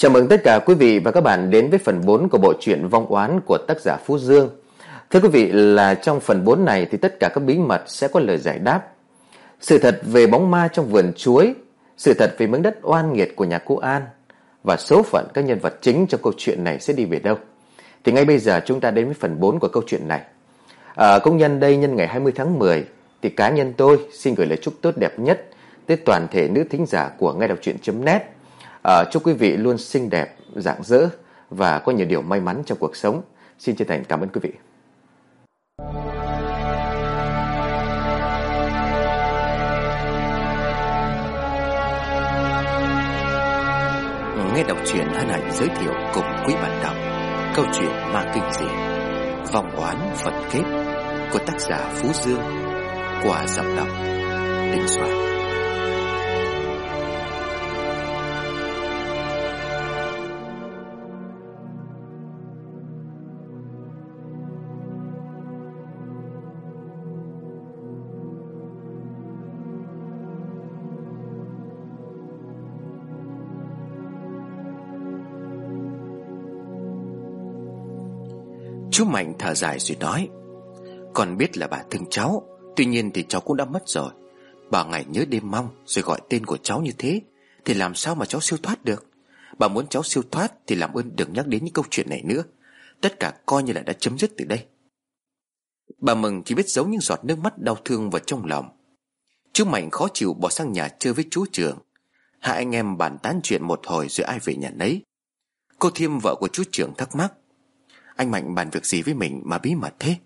Chào mừng tất cả quý vị và các bạn đến với phần 4 của bộ truyện Vong Oán của tác giả Phú Dương. Thưa quý vị là trong phần 4 này thì tất cả các bí mật sẽ có lời giải đáp. Sự thật về bóng ma trong vườn chuối, sự thật về miếng đất oan nghiệt của nhà cụ An và số phận các nhân vật chính trong câu chuyện này sẽ đi về đâu. Thì ngay bây giờ chúng ta đến với phần 4 của câu chuyện này. À, công nhân đây nhân ngày 20 tháng 10 thì cá nhân tôi xin gửi lời chúc tốt đẹp nhất tới toàn thể nữ thính giả của nghe đọc truyện.net. À, chúc quý vị luôn xinh đẹp, rạng rỡ và có nhiều điều may mắn trong cuộc sống. Xin chân thành cảm ơn quý vị. Nghe đọc truyện hân hạnh giới thiệu cùng quý bạn đọc câu chuyện ma kinh dị Vòng oán phần kết của tác giả Phú Dương qua giọng đọc Đình Soạn. Chú Mạnh thở dài rồi nói, Con biết là bà thương cháu, Tuy nhiên thì cháu cũng đã mất rồi. Bà ngày nhớ đêm mong Rồi gọi tên của cháu như thế, Thì làm sao mà cháu siêu thoát được? Bà muốn cháu siêu thoát Thì làm ơn đừng nhắc đến những câu chuyện này nữa. Tất cả coi như là đã chấm dứt từ đây. Bà mừng chỉ biết giấu những giọt nước mắt đau thương vào trong lòng. Chú Mạnh khó chịu bỏ sang nhà chơi với chú trưởng Hai anh em bàn tán chuyện một hồi rồi ai về nhà nấy. Cô Thiêm, vợ của chú trưởng thắc mắc anh Mạnh bàn việc gì với mình mà bí mật thế?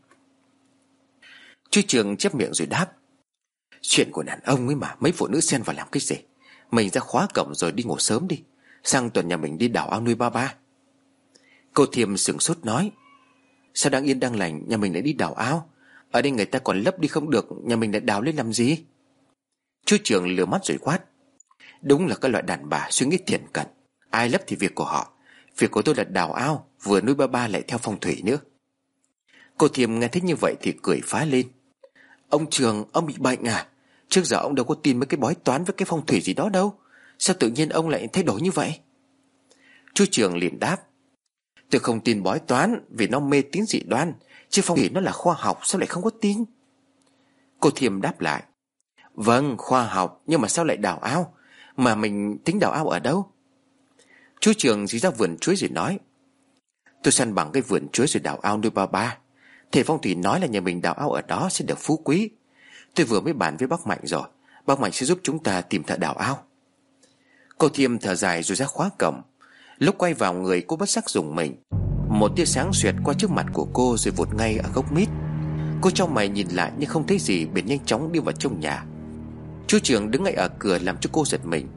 Chú trường chép miệng rồi đáp. Chuyện của đàn ông ấy mà, Mấy phụ nữ xen vào làm cái gì? Mình ra khóa cổng rồi đi ngủ sớm đi. Sang tuần nhà mình đi đảo ao nuôi ba ba. Cô Thiêm sửng sốt nói, Sao đang yên đang lành, Nhà mình lại đi đảo ao? Ở đây người ta còn lấp đi không được, Nhà mình lại đào lên làm gì? Chú trường lừa mắt rồi quát, Đúng là các loại đàn bà suy nghĩ thiện cận. Ai lấp thì việc của họ, Việc của tôi là đào ao. Vừa nuôi ba ba lại theo phong thủy nữa. Cô thiềm nghe thích như vậy thì cười phá lên. Ông Trường, ông bị bệnh à? Trước giờ ông đâu có tin mấy cái bói toán với cái phong thủy gì đó đâu. Sao tự nhiên ông lại thay đổi như vậy? Chú Trường liền đáp. Tôi không tin bói toán Vì nó mê tín dị đoan, Chứ phong thủy nó là khoa học, sao lại không có tin? Cô thiềm đáp lại. Vâng khoa học, Nhưng mà sao lại đào ao Mà mình tính đào ao ở đâu? Chú Trường chỉ ra vườn chuối rồi nói. Tôi săn bằng cái vườn chuối rồi đào ao nuôi ba ba. Thầy Phong Thủy nói là nhà mình đào ao ở đó sẽ được phú quý. Tôi vừa mới bàn với bác Mạnh rồi. Bác Mạnh sẽ giúp chúng ta tìm thợ đào ao. Cô Thiêm thở dài rồi ra khóa cổng. Lúc quay vào người, cô bất sắc dùng mình. Một tia sáng xuyệt qua trước mặt của cô Rồi vụt ngay ở gốc mít. Cô trong mày nhìn lại nhưng không thấy gì, Bèn nhanh chóng đi vào trong nhà. Chú trưởng đứng ngay ở cửa làm cho cô giật mình.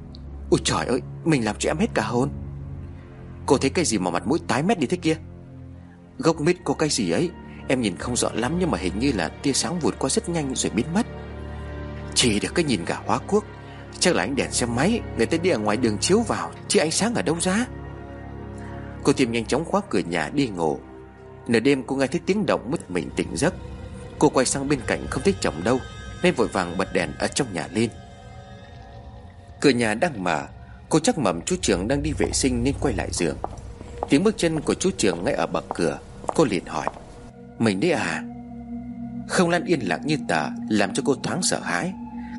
Ôi trời ơi, Mình làm cho em hết cả hồn. Cô thấy cái gì mà mặt mũi tái mét đi thế kia? Gốc mít có cái gì ấy? Em nhìn không rõ lắm nhưng mà hình như là tia sáng vụt qua rất nhanh rồi biến mất. Chỉ được cái nhìn cả hóa quốc. Chắc là ánh đèn xe máy, Người ta đi ở ngoài đường chiếu vào, Chứ ánh sáng ở đâu ra? Cô tìm nhanh chóng khóa cửa nhà đi ngủ. Nửa đêm cô nghe thấy tiếng động mất mình tỉnh giấc. Cô quay sang bên cạnh không thấy chồng đâu, Nên vội vàng bật đèn ở trong nhà lên. Cửa nhà đang mở. Cô chắc mầm chú trưởng đang đi vệ sinh nên quay lại giường. Tiếng bước chân của chú trưởng ngay ở bậc cửa, Cô liền hỏi, Mình đấy à? Không lan yên lặng như tờ, Làm cho cô thoáng sợ hãi.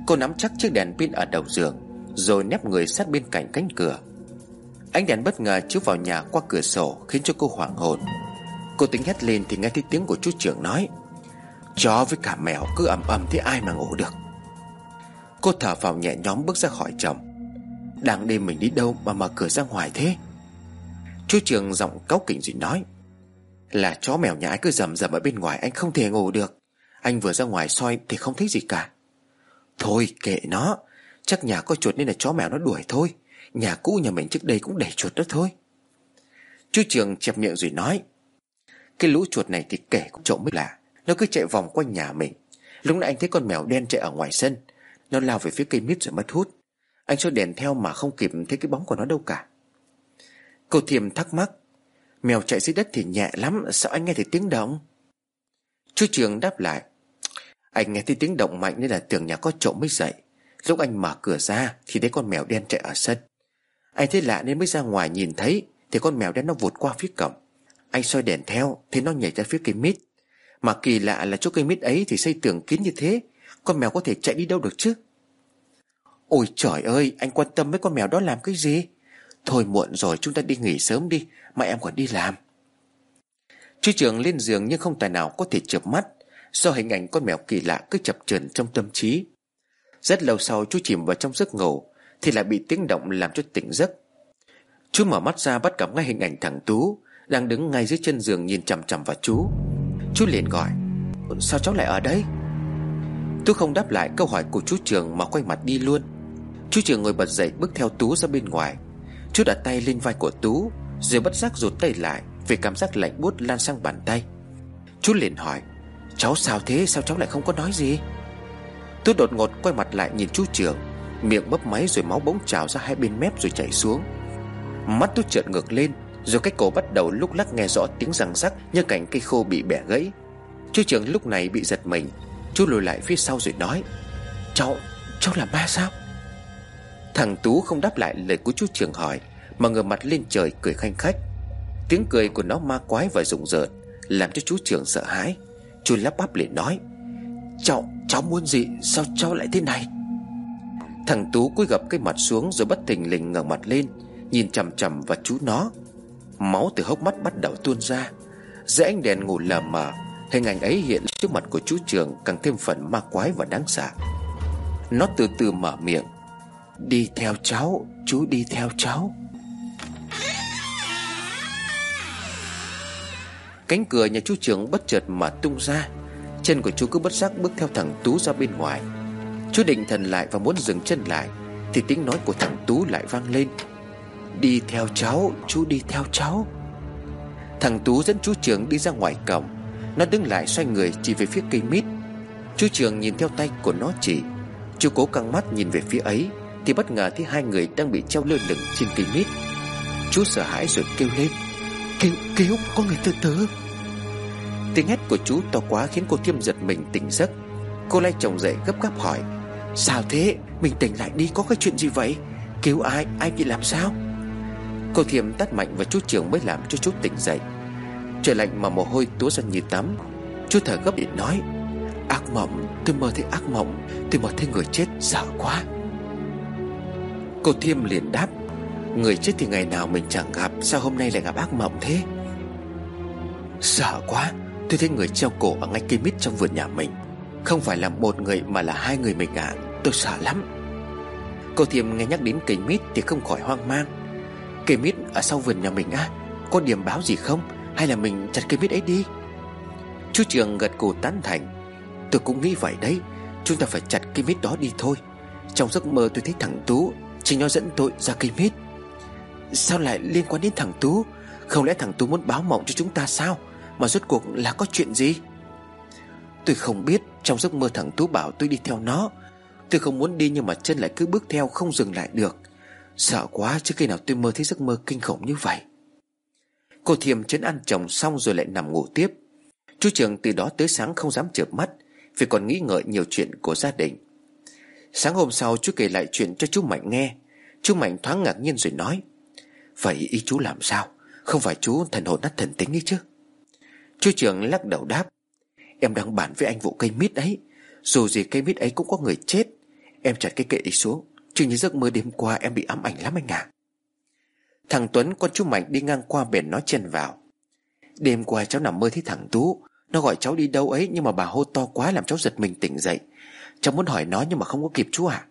Cô nắm chắc chiếc đèn pin ở đầu giường, Rồi nép người sát bên cạnh cánh cửa. Ánh đèn bất ngờ chiếu vào nhà qua cửa sổ Khiến cho cô hoảng hồn. Cô tính hét lên thì nghe thấy tiếng của chú trưởng nói, Chó với cả mèo cứ ầm ầm thế ai mà ngủ được? Cô thở vào nhẹ nhóm bước ra khỏi chồng. Đang đêm mình đi đâu mà mở cửa ra ngoài thế? Chú trường giọng cáu kỉnh rồi nói. Là chó mèo nhà anh cứ rầm rầm ở bên ngoài, Anh không thể ngủ được. Anh vừa ra ngoài soi thì không thấy gì cả. Thôi kệ nó, Chắc nhà có chuột nên là chó mèo nó đuổi thôi. Nhà cũ nhà mình trước đây cũng để chuột đó thôi. Chú trường chẹp miệng rồi nói. Cái lũ chuột này thì kể cũng trộm mới lạ Nó cứ chạy vòng quanh nhà mình. Lúc nãy anh thấy con mèo đen chạy ở ngoài sân. Nó lao về phía cây mít rồi mất hút. Anh cho đèn theo mà không kịp thấy cái bóng của nó đâu cả. Cô Thiềm thắc mắc, Mèo chạy dưới đất thì nhẹ lắm, Sao anh nghe thấy tiếng động? Chú Trường đáp lại, Anh nghe thấy tiếng động mạnh nên là tưởng nhà có trộm mới dậy. Lúc anh mở cửa ra Thì thấy con mèo đen chạy ở sân. Anh thấy lạ nên mới ra ngoài nhìn thấy, Thì con mèo đen nó vụt qua phía cổng. Anh soi đèn theo, Thì nó nhảy ra phía cây mít. Mà kỳ lạ là chỗ cây mít ấy thì xây tường kín như thế, Con mèo có thể chạy đi đâu được chứ? Ôi trời ơi, Anh quan tâm với con mèo đó làm cái gì? Thôi muộn rồi, chúng ta đi nghỉ sớm đi Mà em còn đi làm. Chú trường lên giường nhưng không tài nào có thể chợp mắt, Do hình ảnh con mèo kỳ lạ cứ chập chờn trong tâm trí. Rất lâu sau, chú chìm vào trong giấc ngủ, Thì lại bị tiếng động làm cho tỉnh giấc. Chú mở mắt ra bắt gặp ngay hình ảnh thằng Tú, Đang đứng ngay dưới chân giường nhìn chằm chằm vào chú. Chú liền gọi, Sao cháu lại ở đây? Tú không đáp lại câu hỏi của chú Trường mà quay mặt đi luôn. Chú Trường ngồi bật dậy bước theo Tú ra bên ngoài. Chú đặt tay lên vai của Tú Rồi bất giác rụt tay lại Vì cảm giác lạnh buốt lan sang bàn tay. Chú liền hỏi Cháu sao thế? Sao cháu lại không có nói gì? Tú đột ngột quay mặt lại nhìn chú Trường Miệng bấp máy rồi máu bỗng trào ra hai bên mép rồi chảy xuống. Mắt Tú trợn ngược lên Rồi cái cổ bắt đầu lúc lắc nghe rõ tiếng răng rắc Như cành cây khô bị bẻ gãy. Chú trưởng lúc này bị giật mình Chú lùi lại phía sau rồi nói Cháu, cháu là ma sao? Thằng Tú không đáp lại lời của chú Trường hỏi Mà ngửa mặt lên trời cười khanh khách. Tiếng cười của nó ma quái và rùng rợn Làm cho chú Trường sợ hãi. Chú lắp bắp liền nói Cháu, cháu muốn gì? Sao cháu lại thế này? Thằng Tú cúi gập cái mặt xuống Rồi bất tình lình ngẩng mặt lên Nhìn chằm chằm vào chú nó. Máu từ hốc mắt bắt đầu tuôn ra. Dưới ánh đèn ngủ lờ mờ Hình ảnh ấy hiện trước mặt của chú Trường Càng thêm phần ma quái và đáng sợ. Nó từ từ mở miệng Đi theo cháu, Chú đi theo cháu. Cánh cửa nhà chú trưởng bất chợt mà tung ra. Chân của chú cứ bất giác bước theo thằng Tú ra bên ngoài. Chú định thần lại và muốn dừng chân lại, Thì tiếng nói của thằng Tú lại vang lên. Đi theo cháu, Chú đi theo cháu. Thằng Tú dẫn chú trưởng đi ra ngoài cổng. Nó đứng lại xoay người chỉ về phía cây mít. Chú trưởng nhìn theo tay của nó chỉ Chú cố căng mắt nhìn về phía ấy. Thì bất ngờ thấy hai người đang bị treo lơ lửng trên cây mít. Chú sợ hãi rồi kêu lên Cứu, cứu, có người tự tử Tiếng hét của chú to quá khiến cô Thiêm giật mình tỉnh giấc. Cô lay chồng dậy gấp gáp hỏi Sao thế, mình tỉnh lại đi có cái chuyện gì vậy? Cứu ai, ai bị làm sao? Cô Thiêm tắt mạnh và chú trường mới làm cho chú tỉnh dậy. Trời lạnh mà mồ hôi túa ra như tắm. Chú thở gấp để nói Ác mộng, tôi mơ thấy ác mộng Tôi mơ thấy người chết, sợ quá. Cô Thiêm liền đáp Người chết thì ngày nào mình chẳng gặp Sao hôm nay lại gặp ác mộng thế? Sợ quá Tôi thấy người treo cổ ở ngay cây mít trong vườn nhà mình Không phải là một người mà là hai người mình ạ à. Tôi sợ lắm. Cô Thiêm nghe nhắc đến cây mít thì không khỏi hoang mang. Cây mít ở sau vườn nhà mình á à, Có điểm báo gì không? Hay là mình chặt cây mít ấy đi? Chú Trường gật cù tán thành Tôi cũng nghĩ vậy đấy Chúng ta phải chặt cây mít đó đi thôi. Trong giấc mơ tôi thấy thằng Tú Chính nó dẫn tôi ra cây mít. Sao lại liên quan đến thằng Tú? Không lẽ thằng Tú muốn báo mộng cho chúng ta sao? Mà rốt cuộc là có chuyện gì? Tôi không biết, Trong giấc mơ thằng Tú bảo tôi đi theo nó. Tôi không muốn đi nhưng mà chân lại cứ bước theo Không dừng lại được. Sợ quá, chứ khi nào tôi mơ thấy giấc mơ kinh khủng như vậy. Cô Thiềm chấn ăn chồng xong rồi lại nằm ngủ tiếp. Chú Trường từ đó tới sáng không dám chợp mắt, Vì còn nghĩ ngợi nhiều chuyện của gia đình. Sáng hôm sau chú kể lại chuyện cho chú Mạnh nghe. Chú Mạnh thoáng ngạc nhiên rồi nói, Vậy ý chú làm sao? Không phải chú thần hồn nát thần tính ấy chứ? Chú trưởng lắc đầu đáp, Em đang bàn với anh vụ cây mít ấy. Dù gì cây mít ấy cũng có người chết. Em chặt cái kệ đi xuống, Chứ như giấc mơ đêm qua em bị ám ảnh lắm anh à Thằng Tuấn con chú Mạnh đi ngang qua bèn nói chen vào, Đêm qua cháu nằm mơ thấy thằng Tú. Nó gọi cháu đi đâu ấy Nhưng mà bà hô to quá làm cháu giật mình tỉnh dậy. Cháu muốn hỏi nó nhưng mà không có kịp chú à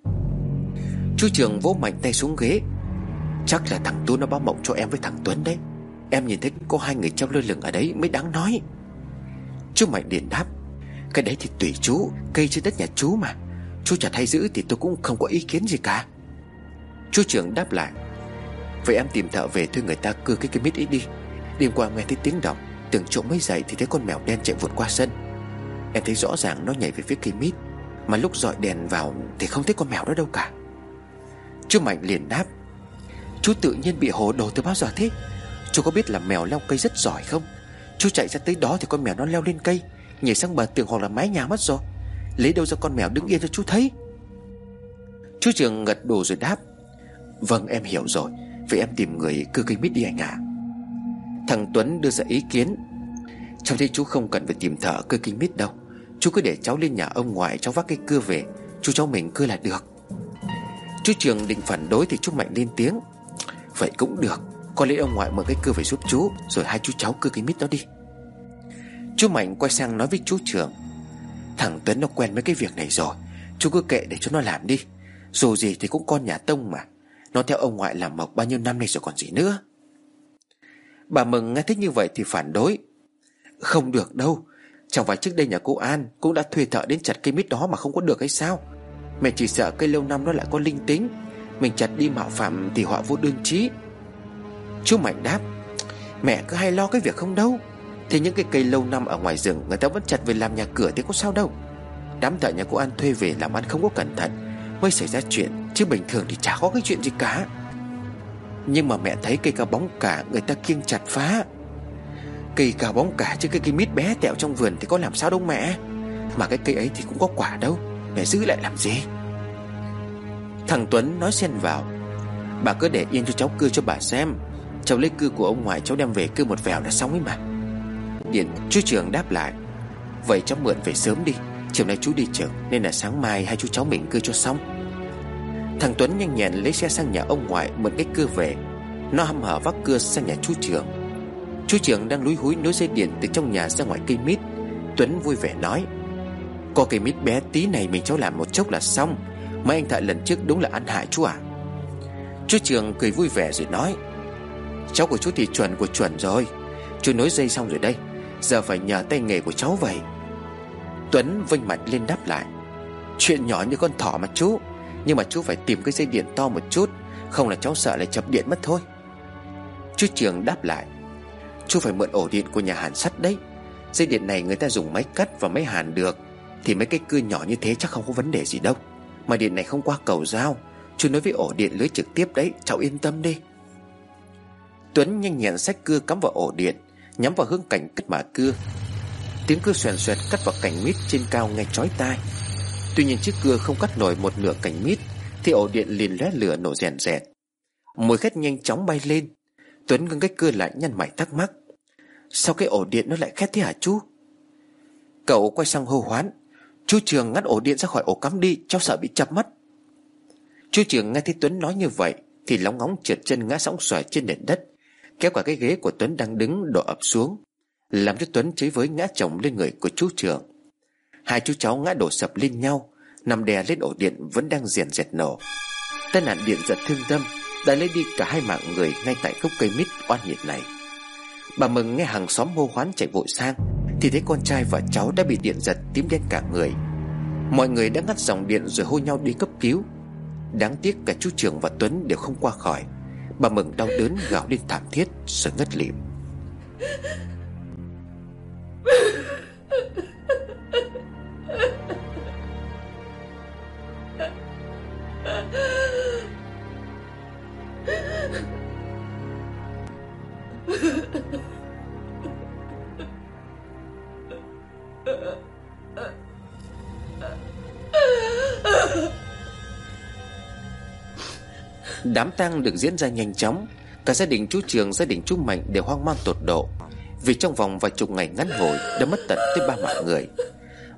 Chú Trường vỗ mạnh tay xuống ghế. Chắc là thằng Tú nó báo mộng cho em với thằng Tuấn đấy. Em nhìn thấy có hai người trong lơ lửng ở đấy mới đáng nói. Chú Mạnh điện đáp, Cái đấy thì tùy chú, Cây trên đất nhà chú mà. Chú chả thay giữ thì tôi cũng không có ý kiến gì cả. Chú trưởng đáp lại, Vậy em tìm thợ về thuê người ta cưa cái cây mít ấy đi. Đêm qua nghe thấy tiếng động Tưởng trộm mới dậy thì thấy con mèo đen chạy vụt qua sân. Em thấy rõ ràng nó nhảy về phía cây mít. Mà lúc dọi đèn vào Thì không thấy con mèo đó đâu cả. Chú Mạnh liền đáp, Chú tự nhiên bị hồ đồ từ bao giờ thế? Chú có biết là mèo leo cây rất giỏi không? Chú chạy ra tới đó thì con mèo nó leo lên cây, Nhảy sang bờ tường hoặc là mái nhà mất rồi. Lấy đâu ra con mèo đứng yên cho chú thấy? Chú Trường gật đầu rồi đáp Vâng em hiểu rồi Vậy em tìm người cưa cây mít đi anh à Thằng Tuấn đưa ra ý kiến, Cháu thấy chú không cần phải tìm thợ cưa cây mít đâu. Chú cứ để cháu lên nhà ông ngoại Cháu vác cái cưa về, Chú cháu mình cưa là được. Chú Trường định phản đối thì chú Mạnh lên tiếng. Vậy cũng được, Có lẽ ông ngoại mượn cái cưa về giúp chú, Rồi hai chú cháu cưa cái mít đó đi. Chú Mạnh quay sang nói với chú Trường, Thằng Tuấn nó quen với cái việc này rồi, Chú cứ kệ để cho nó làm đi. Dù gì thì cũng con nhà Tông mà, Nó theo ông ngoại làm mộc bao nhiêu năm nay rồi còn gì nữa. Bà Mừng nghe thích như vậy thì phản đối, Không được đâu Chẳng phải trước đây nhà cô An Cũng đã thuê thợ đến chặt cây mít đó mà không có được hay sao? Mẹ chỉ sợ cây lâu năm nó lại có linh tính. Mình chặt đi mạo phạm thì họa vô đơn trí Chú Mạnh đáp, Mẹ cứ hay lo cái việc không đâu. Thì những cái cây lâu năm ở ngoài rừng Người ta vẫn chặt về làm nhà cửa thì có sao đâu. Đám thợ nhà cô An thuê về làm ăn không có cẩn thận, Mới xảy ra chuyện, Chứ bình thường thì chả có cái chuyện gì cả. Nhưng mà mẹ thấy cây cao bóng cả, Người ta kiêng chặt phá. Cây cao bóng cả chứ cái cây mít bé tẹo trong vườn Thì có làm sao đâu mẹ. Mà cái cây ấy thì cũng có quả đâu, Mẹ giữ lại làm gì? Thằng Tuấn nói xen vào, Bà cứ để yên cho cháu cưa cho bà xem, Cháu lấy cưa của ông ngoại cháu đem về cưa một vèo là xong ấy mà. Điện chú trường đáp lại, Vậy cháu mượn về sớm đi, Chiều nay chú đi chợ Nên là sáng mai hai chú cháu mình cưa cho xong. Thằng Tuấn nhanh nhẹn lấy xe sang nhà ông ngoại Mượn cái cưa về, Nó hăm hở vác cưa sang nhà chú trường. Chú trưởng đang lúi húi nối dây điện Từ trong nhà ra ngoài cây mít. Tuấn vui vẻ nói, Có cây mít bé tí này mình cháu làm một chốc là xong. Mấy anh thợ lần trước đúng là ăn hại chú à. Chú trưởng cười vui vẻ rồi nói, Cháu của chú thì chuẩn của chuẩn rồi. Chú nối dây xong rồi đây. Giờ phải nhờ tay nghề của cháu vậy. Tuấn vinh mặt lên đáp lại, Chuyện nhỏ như con thỏ mà chú. Nhưng mà chú phải tìm cái dây điện to một chút. Không là cháu sợ lại chập điện mất thôi. Chú Trường đáp lại Chú phải mượn ổ điện của nhà hàn sắt đấy. Dây điện này người ta dùng máy cắt và máy hàn được. Thì mấy cái cưa nhỏ như thế chắc không có vấn đề gì đâu. Mà điện này không qua cầu dao Chú nói với ổ điện lưới trực tiếp đấy, Cháu yên tâm đi. Tuấn nhanh nhẹn sách cưa cắm vào ổ điện, Nhắm vào hướng cảnh cất mà cưa. Tiếng cưa xoèn xoẹt cắt vào cành mít trên cao nghe chói tai. Tuy nhiên chiếc cưa không cắt nổi một nửa cành mít, Thì ổ điện liền lóe lửa nổ rèn rẹt. Mùi khét nhanh chóng bay lên. Tuấn ngưng cách cưa lại nhăn mày thắc mắc. Sao cái ổ điện nó lại khét thế hả chú? Cậu quay sang hô hoán. Chú Trường ngắt ổ điện ra khỏi ổ cắm đi, Cháu sợ bị chập mất Chú Trường nghe thấy Tuấn nói như vậy Thì lóng ngóng trượt chân ngã sóng xoài trên nền đất. Kéo cả cái ghế của Tuấn đang đứng đổ ập xuống, Làm cho Tuấn chế với ngã chồng lên người của chú Trường. Hai chú cháu ngã đổ sập lên nhau, Nằm đè lên ổ điện vẫn đang diền dẹt nổ. Tai nạn điện giật thương tâm đã lấy đi cả hai mạng người ngay tại gốc cây mít oan nhiệt này. Bà Mừng nghe hàng xóm hô hoán chạy vội sang, Thì thấy con trai và cháu đã bị điện giật tím đen cả người. Mọi người đã ngắt dòng điện rồi hô nhau đi cấp cứu. Đáng tiếc cả chú Trường và Tuấn đều không qua khỏi. Bà Mừng đau đớn gào lên thảm thiết Rồi ngất lịm. Tang được diễn ra nhanh chóng. Cả gia đình chú Trường, gia đình chú Mạnh đều hoang mang tột độ Vì trong vòng vài chục ngày ngắn ngủi Đã mất tận tới ba mạng người.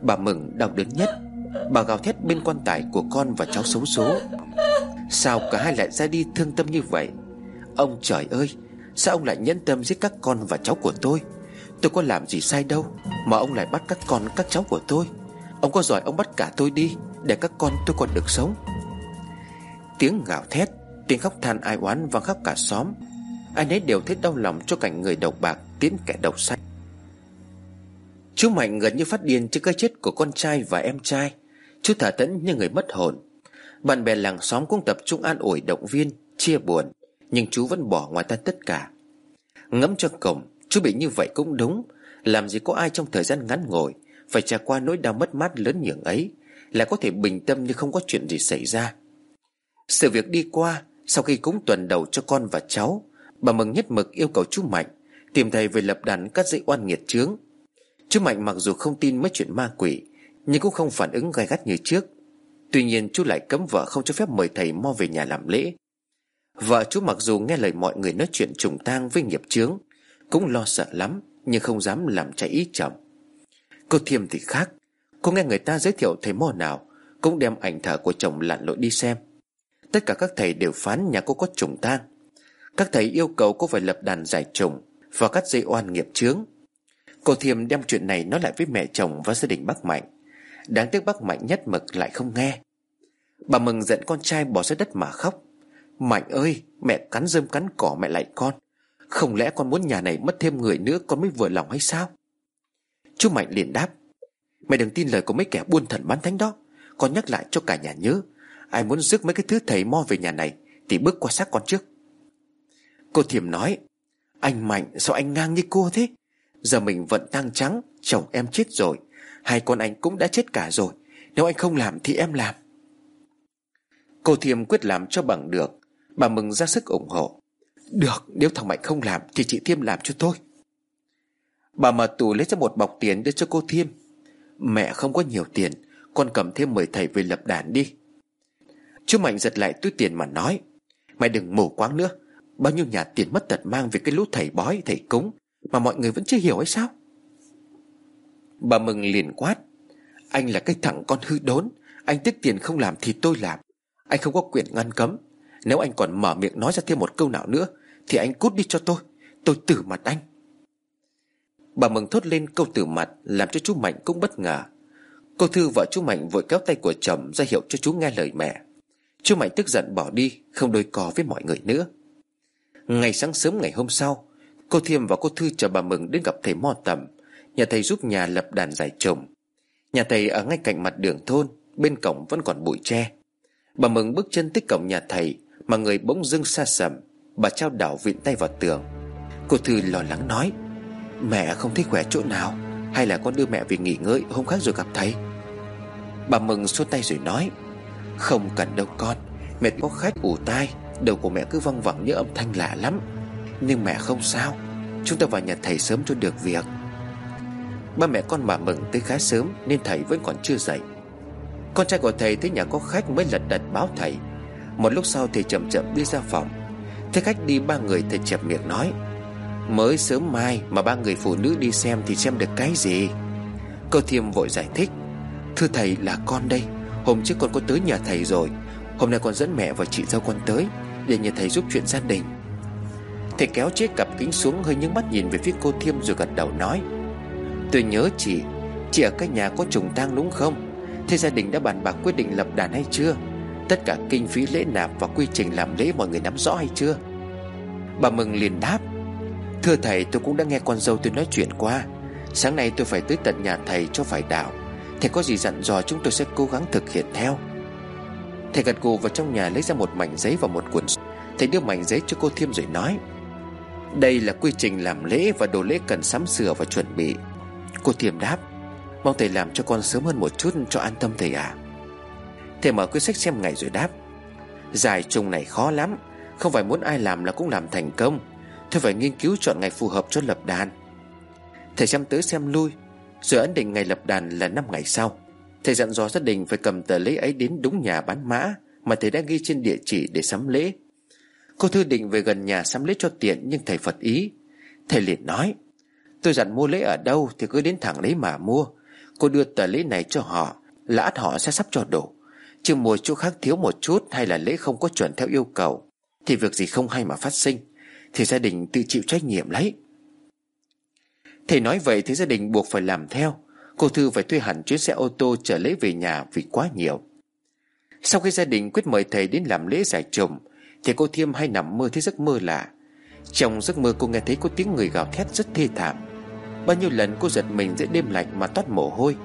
Bà Mừng đau đớn nhất Bà gào thét bên quan tài của con và cháu xấu số Sao cả hai lại ra đi thương tâm như vậy? Ông trời ơi Sao ông lại nhẫn tâm giết các con và cháu của tôi? Tôi có làm gì sai đâu Mà ông lại bắt các con các cháu của tôi? Ông có giỏi ông bắt cả tôi đi Để các con tôi còn được sống. Tiếng gào thét Tiếng khóc than ai oán vang khắp cả xóm. Ai nấy đều thấy đau lòng cho cảnh người đầu bạc Tiến kẻ đầu xanh Chú Mạnh gần như phát điên trước cái chết của con trai và em trai. Chú thả tẫn như người mất hồn. Bạn bè làng xóm cũng tập trung an ủi, động viên, Chia buồn, Nhưng chú vẫn bỏ ngoài tan tất cả. Ngẫm cho cổng, Chú bị như vậy cũng đúng. Làm gì có ai trong thời gian ngắn ngồi Phải trải qua nỗi đau mất mát lớn nhường ấy Là có thể bình tâm như không có chuyện gì xảy ra. Sự việc đi qua sau khi cúng tuần đầu cho con và cháu, Bà Mừng nhất mực yêu cầu chú Mạnh Tìm thầy về lập đàn cắt dây oan nghiệt chướng. Chú Mạnh mặc dù không tin mấy chuyện ma quỷ, Nhưng cũng không phản ứng gai gắt như trước. Tuy nhiên, chú lại cấm vợ không cho phép mời thầy mo về nhà làm lễ. Vợ chú mặc dù nghe lời mọi người nói chuyện trùng tang với nghiệp chướng, Cũng lo sợ lắm, Nhưng không dám làm trái ý chồng Cô Thiêm thì khác, Cô nghe người ta giới thiệu thầy mo nào, Cũng đem ảnh thờ của chồng lặn lội đi xem. Tất cả các thầy đều phán nhà cô có trùng tang Các thầy yêu cầu cô phải lập đàn giải trùng Và cắt dây oan nghiệp chướng. Cô Thiêm đem chuyện này nói lại với mẹ chồng và gia đình bác Mạnh. Đáng tiếc bác Mạnh nhất mực lại không nghe. Bà mừng giận con trai bỏ ra đất mà khóc. Mạnh ơi, Mẹ cắn rơm cắn cỏ mẹ lại con. Không lẽ con muốn nhà này mất thêm người nữa Con mới vừa lòng hay sao? Chú Mạnh liền đáp. Mẹ đừng tin lời của mấy kẻ buôn thần bán thánh đó. Con nhắc lại cho cả nhà nhớ. Ai muốn rước mấy cái thứ thầy mo về nhà này Thì bước qua xác con trước. Cô Thiềm nói, Anh Mạnh, sao anh ngang như cô thế? Giờ mình vẫn tăng trắng, Chồng em chết rồi, Hai con anh cũng đã chết cả rồi, Nếu anh không làm thì em làm. Cô Thiềm quyết làm cho bằng được, Bà mừng ra sức ủng hộ. Được, nếu thằng Mạnh không làm Thì chị Thiêm làm cho tôi. Bà mở tủ lấy ra một bọc tiền đưa cho cô Thiêm. Mẹ không có nhiều tiền, Con cầm thêm mời thầy về lập đàn đi. Chú Mạnh giật lại túi tiền mà nói, Mày đừng mù quáng nữa. Bao nhiêu nhà tiền mất tật mang Vì cái lũ thầy bói, thầy cúng Mà mọi người vẫn chưa hiểu hay sao? Bà mừng liền quát, Anh là cái thằng con hư đốn. Anh tiếc tiền không làm thì tôi làm. Anh không có quyền ngăn cấm. Nếu anh còn mở miệng nói ra thêm một câu nào nữa Thì anh cút đi cho tôi. Tôi tử mặt anh. Bà mừng thốt lên câu tử mặt Làm cho chú Mạnh cũng bất ngờ. Cô Thư vợ chú Mạnh vội kéo tay của chồng ra hiệu cho chú nghe lời mẹ. Chú Mạnh tức giận bỏ đi, Không đôi cò với mọi người nữa. Ngày sáng sớm ngày hôm sau, Cô Thiêm và cô Thư chờ bà Mừng đến gặp thầy Mo Tầm. Nhà thầy giúp nhà lập đàn giải trồng. Nhà thầy ở ngay cạnh mặt đường thôn, Bên cổng vẫn còn bụi tre. Bà Mừng bước chân tới cổng nhà thầy, Mà người bỗng dưng xa sầm. Bà trao đảo vịn tay vào tường. Cô Thư lo lắng nói, Mẹ không thấy khỏe chỗ nào? Hay là con đưa mẹ về nghỉ ngơi, Hôm khác rồi gặp thầy? Bà Mừng xuôi tay rồi nói không cần đâu con. Mẹ có khách ủ tai. Đầu của mẹ cứ văng vẳng như âm thanh lạ lắm. Nhưng mẹ không sao. Chúng ta vào nhà thầy sớm cho được việc. Ba mẹ con bà Mừng tới khá sớm Nên thầy vẫn còn chưa dậy. Con trai của thầy thấy nhà có khách mới lật đật báo thầy. Một lúc sau thầy chậm chậm đi ra phòng. Thấy khách đi, ba người thầy chẹp miệng nói, Mới sớm mai mà ba người phụ nữ đi xem thì xem được cái gì? Cô Thiêm vội giải thích, Thưa thầy là con đây. Hôm trước con có tới nhà thầy rồi. Hôm nay con dẫn mẹ và chị dâu con tới, Để nhờ thầy giúp chuyện gia đình. Thầy kéo chiếc cặp kính xuống hơi những mắt nhìn về phía cô Thiêm rồi gật đầu nói, Tôi nhớ chị Chị ở cái nhà có trùng tang đúng không? Thế gia đình đã bàn bạc quyết định lập đàn hay chưa? Tất cả kinh phí lễ nạp và quy trình làm lễ mọi người nắm rõ hay chưa? Bà Mừng liền đáp, Thưa thầy, tôi cũng đã nghe con dâu tôi nói chuyện qua. Sáng nay tôi phải tới tận nhà thầy cho phải đạo. Thầy có gì dặn dò chúng tôi sẽ cố gắng thực hiện theo. Thầy gật gù vào trong nhà lấy ra một mảnh giấy và một cuốn Thầy đưa mảnh giấy cho cô Thiêm rồi nói, Đây là quy trình làm lễ và đồ lễ cần sắm sửa và chuẩn bị. Cô Thiêm đáp, Mong thầy làm cho con sớm hơn một chút cho an tâm thầy à Thầy mở quyển sách xem ngày rồi đáp, Giải trùng này khó lắm, Không phải muốn ai làm là cũng làm thành công. Thầy phải nghiên cứu chọn ngày phù hợp cho lập đàn. Thầy xem tới xem lui rồi ấn định ngày lập đàn là 5 ngày sau. Thầy dặn dò gia đình phải cầm tờ lễ ấy đến đúng nhà bán mã Mà thầy đã ghi trên địa chỉ để sắm lễ. Cô Thư định về gần nhà sắm lễ cho tiện, Nhưng thầy Phật ý. Thầy liền nói, Tôi dặn mua lễ ở đâu thì cứ đến thẳng đấy mà mua. Cô đưa tờ lễ này cho họ, Là ắt họ sẽ sắp cho đủ Chứ mua chỗ khác thiếu một chút Hay là lễ không có chuẩn theo yêu cầu, Thì việc gì không hay mà phát sinh. Thì gia đình tự chịu trách nhiệm lấy. Thầy nói vậy thì gia đình buộc phải làm theo. Cô Thư phải thuê hẳn chuyến xe ô tô chở lễ về nhà vì quá nhiều. Sau khi gia đình quyết mời thầy đến làm lễ giải trùng Thì cô Thiêm hay nằm mơ thấy giấc mơ lạ. Trong giấc mơ cô nghe thấy có tiếng người gào thét rất thê thảm. Bao nhiêu lần cô giật mình giữa đêm lạnh mà toát mồ hôi.